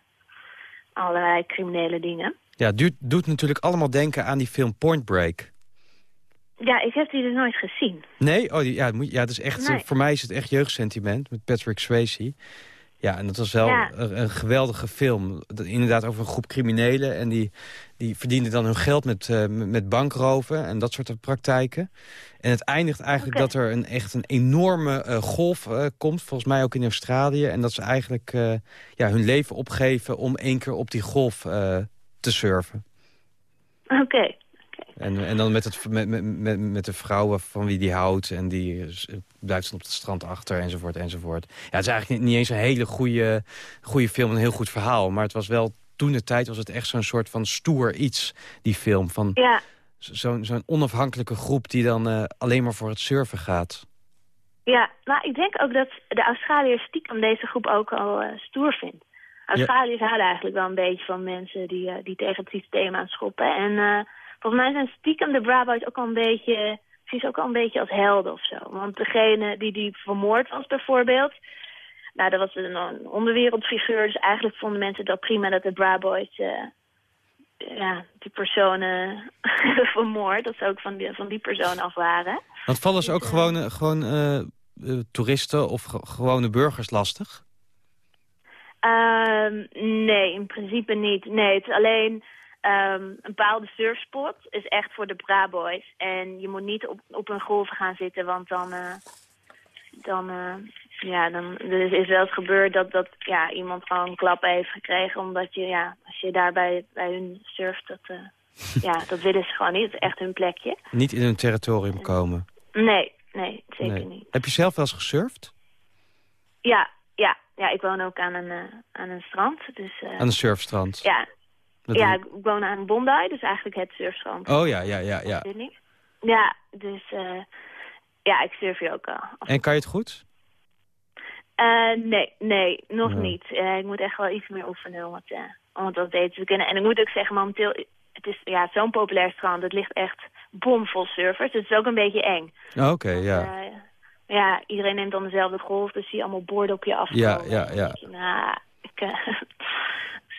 allerlei criminele dingen. Ja, het doet, doet natuurlijk allemaal denken aan die film Point Break. Ja, ik heb die dus nooit gezien. Nee? Oh, die- ja, moet, ja, het is echt, Nee. voor mij is het echt jeugdsentiment met Patrick Swayze. Ja, en dat was wel Ja. een, een geweldige film. Dat, inderdaad over een groep criminelen. En die, die verdienden dan hun geld met, eh, met bankroven en dat soort praktijken. En het eindigt eigenlijk dat er een, echt een enorme eh, golf eh, komt. Volgens mij ook in Australië. En dat ze eigenlijk ja, hun leven opgeven om één keer op die golf te surfen. Oké. En, en dan met, het, met, met, met, de vrouwen van wie die houdt. En die eh, blijft dan op het strand achter, enzovoort, enzovoort. Ja, het is eigenlijk niet, niet eens een hele goede, goede film, een heel goed verhaal. Maar het was wel, toen de tijd was het echt zo'n soort van stoer iets, die film. Van Ja. zo'n zo'n onafhankelijke groep die dan eh, alleen maar voor het surfen gaat. Ja, nou, ik denk ook dat de Australiërs stiekem deze groep ook al eh, stoer vindt. Australiërs houden eigenlijk wel een beetje van mensen die, die tegen het systeem aanschoppen. En eh, volgens mij zijn stiekem de Braboys ook al een beetje ze ook al een beetje als helden of zo. Want degene die die vermoord was bijvoorbeeld... Nou, dat was een, een onderwereldfiguur. Dus eigenlijk vonden mensen dat prima dat de Bra Boys... eh, ja, die personen vermoord. Dat ze ook van die, van die persoon af waren. Want vallen ze ook gewoon, eh, gewoon eh, eh, toeristen of ge- gewone burgers lastig? Ehm, nee, in principe niet. Nee, het is alleen ehm, een bepaalde surfspot is echt voor de Braboys. En je moet niet op, op een golf gaan zitten, want dan... eh, dan eh, ja, dan is wel eens gebeurd dat, dat ja, iemand gewoon een klap heeft gekregen. Omdat je, ja, als je daar bij, bij hun surft, dat, eh, ja, dat willen ze gewoon niet. Het is echt hun plekje. Niet in hun territorium komen? Nee, nee, zeker Nee. niet. Heb je zelf wel eens gesurfd? Ja, ja, ja, ik woon ook aan een, aan een strand. Dus, Aan een surfstrand? Ja, Dat ja, ik woon aan Bondi, dus eigenlijk het surfstrand. Oh ja, ja, ja, ja. Ja, dus eh, ja, ik surf hier ook al. En kan je het goed? Eh, nee, nee, nog Ja. niet. Eh, ik moet echt wel iets meer oefenen om het, om het wat beter te kunnen. En ik moet ook zeggen, momenteel, het is ja, zo'n populair strand. Het ligt echt bomvol surfers. Dus het is ook een beetje eng. Oh, Oké, ja. Ja, iedereen neemt dan dezelfde golf, dus zie je allemaal borden op je afkomen. Ja, ja, ja. Nou, ik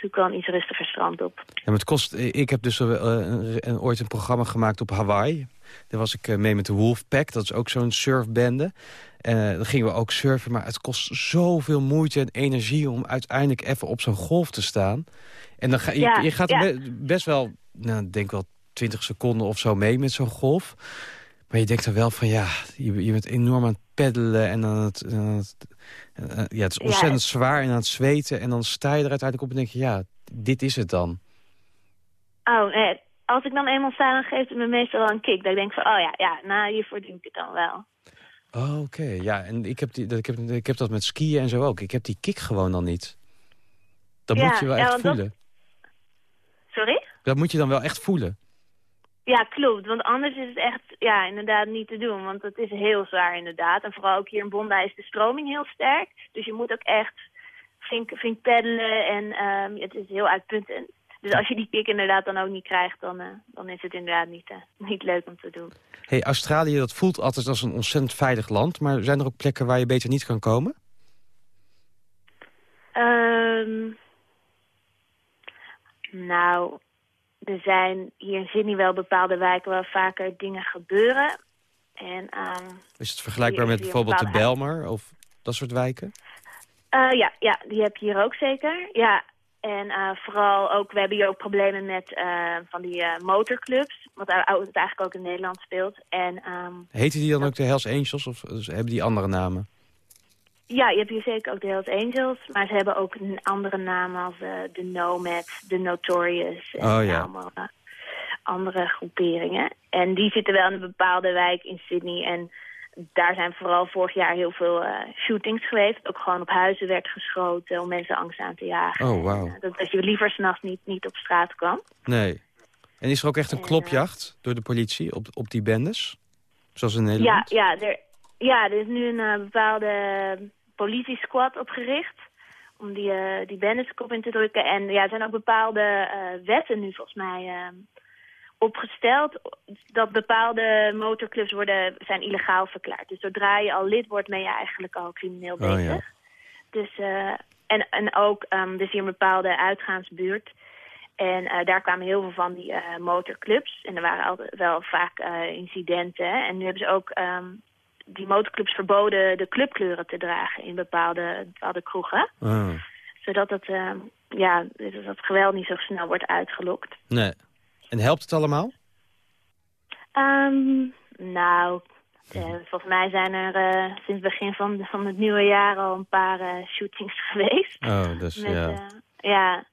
zoek wel een iets rustiger strand op. Ja, maar het kost, ik heb dus eh, ooit een programma gemaakt op Hawaii. Daar was ik eh, mee met de Wolfpack. Dat is ook zo'n surfbende. En dan gingen we ook surfen. Maar het kost zoveel moeite en energie... om uiteindelijk even op zo'n golf te staan. En dan ga je, Ja, je gaat ja. best wel, nou, denk wel 20 seconden of zo mee met zo'n golf. Maar je denkt er wel van, ja, je, je bent enorm aan het peddelen. En aan het, aan het, eh, ja, het is Ja. ontzettend zwaar en aan het zweten. En dan sta je er uiteindelijk op en denk je, ja, dit is het dan. Oh, nee. Als ik dan eenmaal sta, dan geeft het me meestal wel een kick. Dat ik denk van, oh ja, ja, nou, hiervoor doe ik het dan wel. Oh, oké. Ja, en ik heb, die, dat, ik, heb, ik heb dat met skiën en zo ook. Ik heb die kick gewoon dan niet. Dat Ja, moet je wel ja, echt dat- voelen. Sorry? Dat moet je dan wel echt voelen. Ja, klopt. Want anders is het echt, ja, inderdaad niet te doen. Want het is heel zwaar inderdaad. En vooral ook hier in Bondi is de stroming heel sterk. Dus je moet ook echt flink, flink peddelen en ehm, het is heel uitpuntend. Dus als je die kick inderdaad dan ook niet krijgt, dan, eh, dan is het inderdaad niet, eh, niet leuk om te doen. hey, Australië, dat voelt altijd als een ontzettend veilig land. Maar zijn er ook plekken waar je beter niet kan komen? Ehm, nou, er zijn hier in Sydney wel bepaalde wijken waar vaker dingen gebeuren. En ehm, Is het vergelijkbaar met bijvoorbeeld de Belmar of dat soort wijken? eh, ja, ja, die heb je hier ook zeker. Ja, en eh, vooral ook, we hebben hier ook problemen met eh, van die motorclubs. Wat het eigenlijk ook in Nederland speelt. En ehm, Heten die dan ook de Hells Angels of dus hebben die andere namen? Ja, je hebt hier zeker ook de Hells Angels. Maar ze hebben ook een andere namen als eh, de Nomads, de Notorious. En Oh, ja. allemaal eh, andere groeperingen. En die zitten wel in een bepaalde wijk in Sydney. En daar zijn vooral vorig jaar heel veel eh, shootings geweest. Ook gewoon op huizen werd geschoten om mensen angst aan te jagen. Oh, eh, dat, dat je liever s'nachts niet, niet op straat kwam. Nee. En is er ook echt een En, klopjacht door de politie op, op die bendes? Zoals in Ja, Nederland? ja, er, ja, er is nu een bepaalde politiesquad opgericht om die, eh die bendes kop in te drukken. En ja, er zijn ook bepaalde eh, wetten nu volgens mij eh, opgesteld dat bepaalde motorclubs worden, zijn illegaal verklaard. Dus zodra je al lid wordt, ben je eigenlijk al crimineel Oh, bezig. ja. Dus, eh, en, en ook, ehm er is hier een bepaalde uitgaansbuurt. En daar kwamen heel veel van die eh, motorclubs. En er waren altijd wel vaak incidenten. En nu hebben ze ook ehm, die motorclubs verboden de clubkleuren te dragen in bepaalde, bepaalde kroegen. Ah, Zodat het, ehm, ja, dat het geweld niet zo snel wordt uitgelokt. nee. En helpt het allemaal? Ehm, nou, eh, volgens mij zijn er eh, sinds het begin van, van het nieuwe jaar al een paar shootings geweest. Oh, dus Met, ja. ja,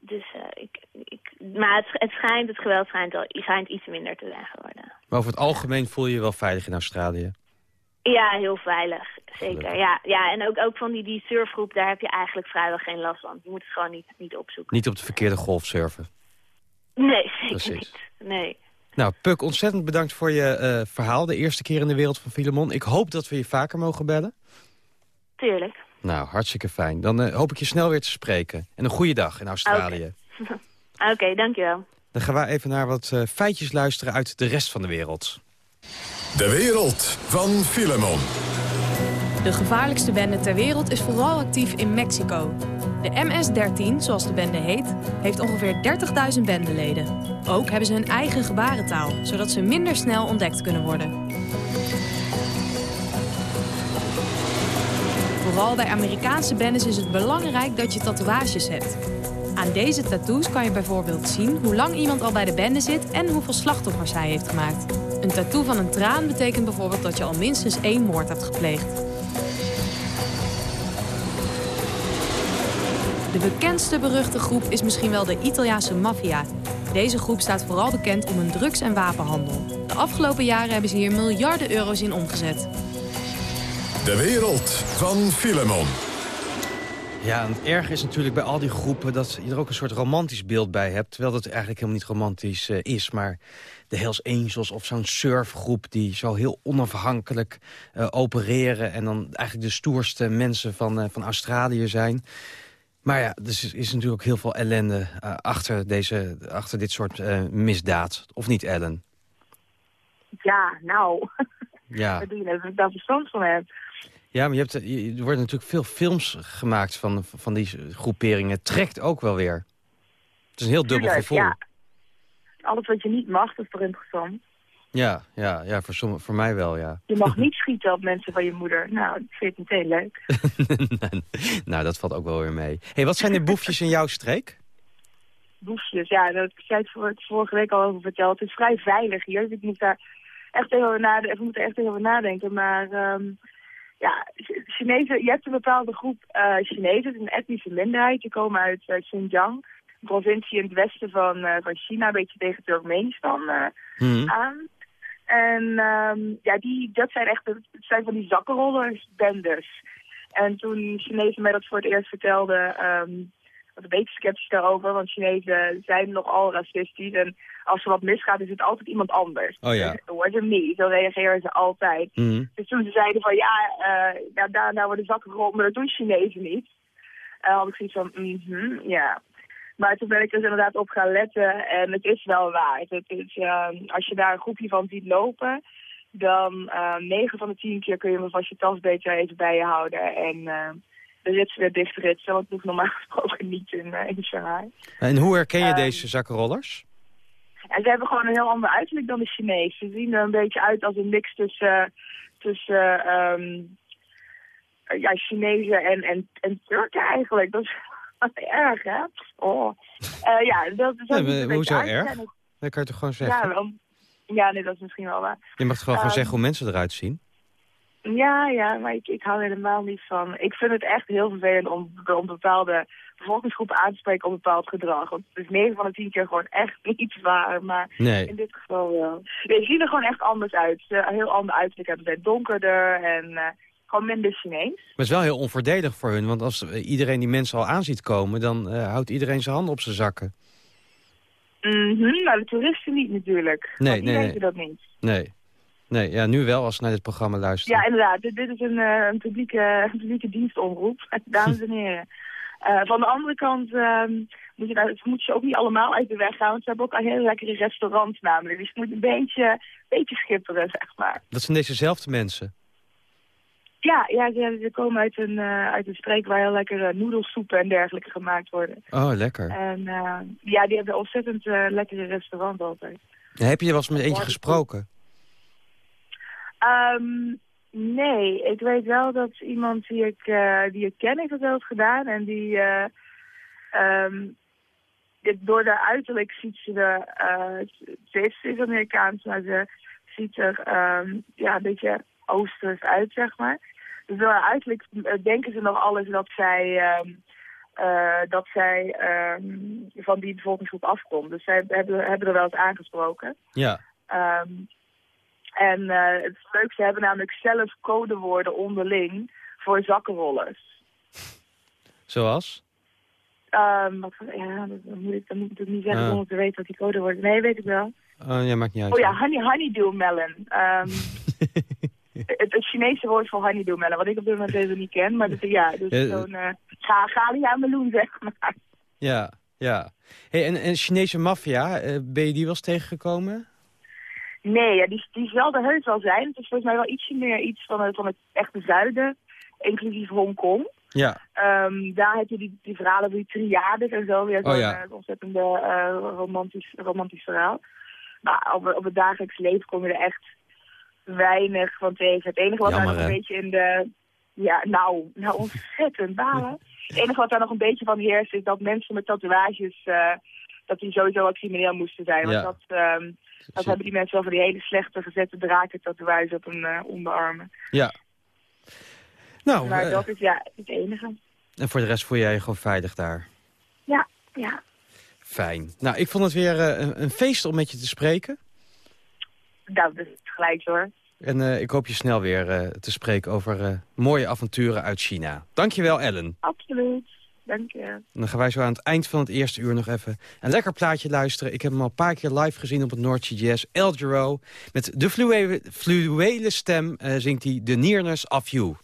dus ik, ik, maar het, het schijnt, het geweld schijnt, al, schijnt iets minder te zijn geworden. Maar over het algemeen voel je je wel veilig in Australië? Ja, heel veilig, zeker. Ja, ja en ook, ook van die, die surfgroep, daar heb je eigenlijk vrijwel geen last van. Je moet het gewoon niet, niet opzoeken. Niet op de verkeerde golf surfen. Nee, zeker Precies. niet. Nee. Nou, Puk, ontzettend bedankt voor je eh, verhaal. De eerste keer in de wereld van Filemon. Ik hoop dat we je vaker mogen bellen. Tuurlijk. Nou, hartstikke fijn. Dan eh, hoop ik je snel weer te spreken. En een goede dag in Australië. Oké, dankjewel. Dan gaan wij even naar wat eh, feitjes luisteren uit de rest van de wereld. De wereld van Filemon. De gevaarlijkste bende ter wereld is vooral actief in Mexico. De MS-13, zoals de bende heet, heeft ongeveer 30.000 bendeleden. Ook hebben ze hun eigen gebarentaal, zodat ze minder snel ontdekt kunnen worden. Vooral bij Amerikaanse bendes is het belangrijk dat je tatoeages hebt. Aan deze tattoos kan je bijvoorbeeld zien hoe lang iemand al bij de bende zit en hoeveel slachtoffers hij heeft gemaakt. Een tattoo van een traan betekent bijvoorbeeld dat je al minstens één moord hebt gepleegd. De bekendste beruchte groep is misschien wel de Italiaanse maffia. Deze groep staat vooral bekend om hun drugs- en wapenhandel. De afgelopen jaren hebben ze hier miljarden euro's in omgezet. De wereld van Filemon. Ja, en het erg is natuurlijk bij al die groepen dat je er ook een soort romantisch beeld bij hebt. Terwijl dat eigenlijk helemaal niet romantisch eh, is. Maar de Hells Angels of zo'n surfgroep die zo heel onafhankelijk eh, opereren. En dan eigenlijk de stoerste mensen van, eh, van Australië zijn. Maar ja, er is, is natuurlijk ook heel veel ellende achter, deze, achter dit soort misdaad. Of niet, Ellen? Ja, nou, Ja. doe je als ik daar verstand van heb? Ja, maar je hebt, er worden natuurlijk veel films gemaakt van, van die groeperingen. Trekt ook wel weer. Het is een heel dubbel Tuurlijk, gevoel. Ja. Alles wat je niet mag, dat is toch interessant? Ja, ja, ja voor, voor mij wel, ja. Je mag niet schieten op mensen van je moeder. Nou, dat vind ik meteen leuk. nou, dat valt ook wel weer mee. hey, wat zijn de boefjes in jouw streek? Boefjes, ja, dat, ik zei het voor, vorige week al over verteld. Het is vrij veilig hier, dus ik moet daar echt even over nadenken. Ik moet er echt even over nadenken. Maar ehm, ja, Ch- Chinezen, je hebt een bepaalde groep eh Chinezen, het is een etnische minderheid. Die komen uit eh, Xinjiang, een provincie in het westen van, eh, van China, een beetje tegen Turkmenistan Hmm. aan. En ehm, ja, die, dat zijn echt het zijn van die zakkenrollers, bendes. En toen Chinezen mij dat voor het eerst vertelden, ehm was een beetje sceptisch daarover, want Chinezen zijn nogal racistisch. En als er wat misgaat, is het altijd iemand anders. Oh ja. Het wordt me, zo reageren ze altijd. Mhm. Dus toen ze zeiden van ja, eh ja daar, daar worden zakken gerold, maar dat doen Chinezen niet. Eh, had ik zoiets van, mhm, ja. Maar toen ben ik dus inderdaad op gaan letten en het is wel waar. Het is, eh, als je daar een groepje van ziet lopen, dan eh 9 van de 10 keer kun je me vast je tas beter even bij je houden. En de rits weer dichtritsen, want ik normaal gesproken niet in, in Shanghai. En hoe herken je Ehm, deze zakkenrollers? En ze hebben gewoon een heel ander uiterlijk dan de Chinezen. Ze zien er een beetje uit als een mix tussen, tussen ehm, ja, Chinezen en, en, en Turken eigenlijk. Dat is erg, hè? Oh. Eh, ja, dat is maar beetje hoezo erg? Dat kan je toch gewoon zeggen? Ja, wel- ja, nee, dat is misschien wel waar. je mag gewoon, gewoon ehm, zeggen hoe mensen eruit zien? Ja, ja, maar ik, ik hou helemaal niet van... Ik vind het echt heel vervelend om, om bepaalde bevolkingsgroepen aan te spreken op bepaald gedrag. Want het is 9 van de 10 keer gewoon echt niet waar. Maar Nee. in dit geval wel. Nee, ze zien er gewoon echt anders uit. Ze een heel ander uiterlijk hebben. Ze zijn donkerder en eh, gewoon minder Chinees. Maar het is wel heel onvoordelig voor hun. Want als eh, iedereen die mensen al aan ziet komen... dan eh, houdt iedereen zijn handen op zijn zakken. Mhm, maar de toeristen niet natuurlijk. Nee, nee, weten nee. dat niet. Nee. Nee, ja, nu wel als ze naar dit programma luisteren. Ja, inderdaad. Dit, dit is een, eh, een, publieke, een publieke dienstomroep, dames en heren. Eh, van de andere kant ehm, moet je, daar, moet je ook niet allemaal uit de weg gaan. Want ze hebben ook al hele lekkere restaurants namelijk. Dus je moet een beetje, beetje schipperen, zeg maar. Dat zijn dezezelfde mensen. Ja, ja ze, ze komen uit een, eh, uit een streek waar heel lekkere noedelsoepen en dergelijke gemaakt worden. Oh, lekker. En ja, die hebben ontzettend lekkere restaurants altijd. Heb je er wel eens met eentje gesproken? Ehm, nee, ik weet wel dat iemand die ik, eh, die ik ken heeft dat wel eens gedaan. En die, eh, ehm, dit, door haar uiterlijk ziet ze er, eh, ze is, Amerikaans, maar ze ziet er ehm, ja, een beetje oosters uit, zeg maar. Dus door haar uiterlijk denken ze nog alles dat zij, dat zij van die bevolkingsgroep afkomt. Dus zij hebben, hebben er wel eens aangesproken. Ja. En eh, het is leuk, ze hebben namelijk zelf codewoorden onderling voor zakkenrollers. Zoals? Ehm wat, ja, dat, moet ik, dat moet ik natuurlijk niet zeggen Ah. zonder te weten wat die codewoorden Nee, weet ik wel. Oh, ja, maakt niet uit. Oh ja, honey, honeydew melon. Ehm, het, het Chinese woord voor honeydew melon, wat ik op dit moment even niet ken. Maar dat, ja, dus Ja, zo'n uh, ga, galia meloen, zeg maar. Ja, ja. Hey, en, en Chinese maffia, eh, ben je die wel eens tegengekomen? Nee, ja, die, die zal er heus wel zijn. Het is volgens mij wel ietsje meer iets van het, van het echte zuiden, inclusief Hongkong. Ja. Ehm, daar heb je die, die verhalen over die triades en zo. Weer zo'n Oh ja. eh, ontzettende eh, romantisch, romantisch verhaal. Maar op, op het dagelijks leven kom je er echt weinig van tegen. Het enige wat daar nog een beetje in de... Ja, nou, nou ontzettend balen. Het enige wat daar nog een beetje van heerst is dat mensen met tatoeages... eh, dat die sowieso wel crimineel moesten zijn. Ja. Want dat, ehm, dat hebben die mensen wel van die hele slechte gezette draken tatoeages op hun eh, onderarmen. Ja. Nou, maar eh, dat is ja het enige. en voor de rest voel jij je gewoon veilig daar. Ja, ja. Fijn. Nou, ik vond het weer eh, een, een feest om met je te spreken. Dat is gelijk hoor. En ik hoop je snel weer te spreken over mooie avonturen uit China. Dankjewel, Ellen. Absoluut. Dank je. Dan gaan wij zo aan het eind van het eerste uur nog even een lekker plaatje luisteren. Ik heb hem al een paar keer live gezien op het Sea Jazz. El Giro. Met de fluwele stem eh, zingt hij The Nearness of You.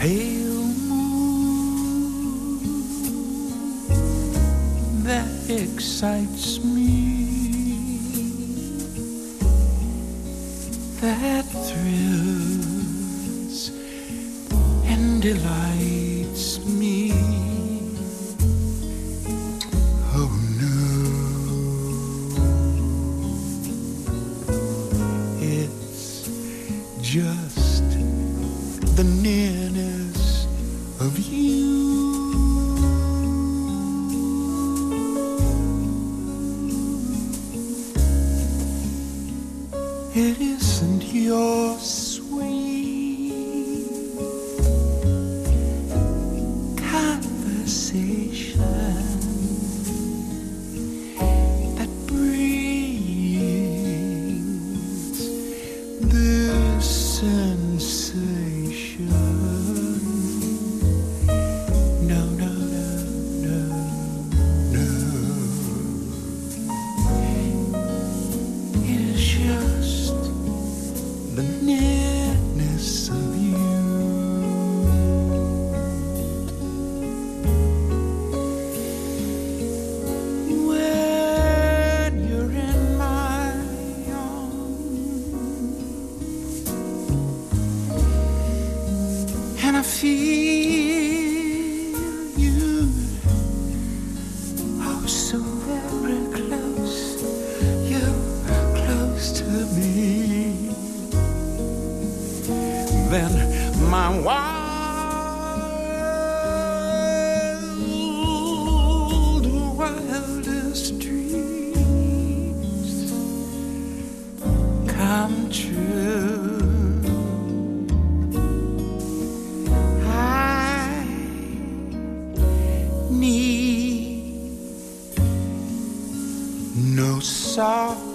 Pale moon that excites me, soft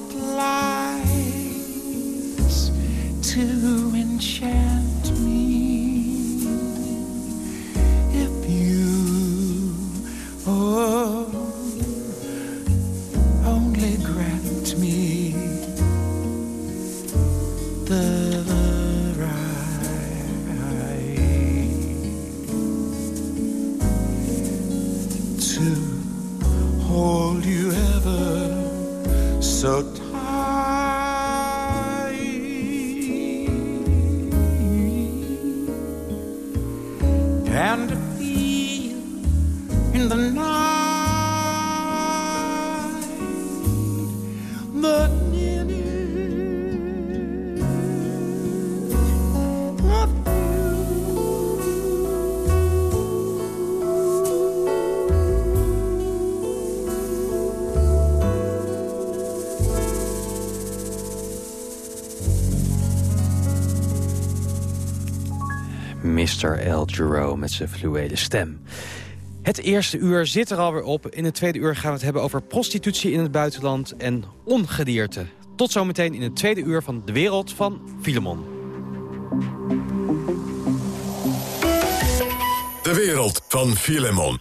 Met zijn fluwele stem. Het eerste uur zit er alweer op. In het tweede uur gaan we het hebben over prostitutie in het buitenland en ongedierte. Tot zometeen in het tweede uur van De Wereld van Filemon. De wereld van Filemon.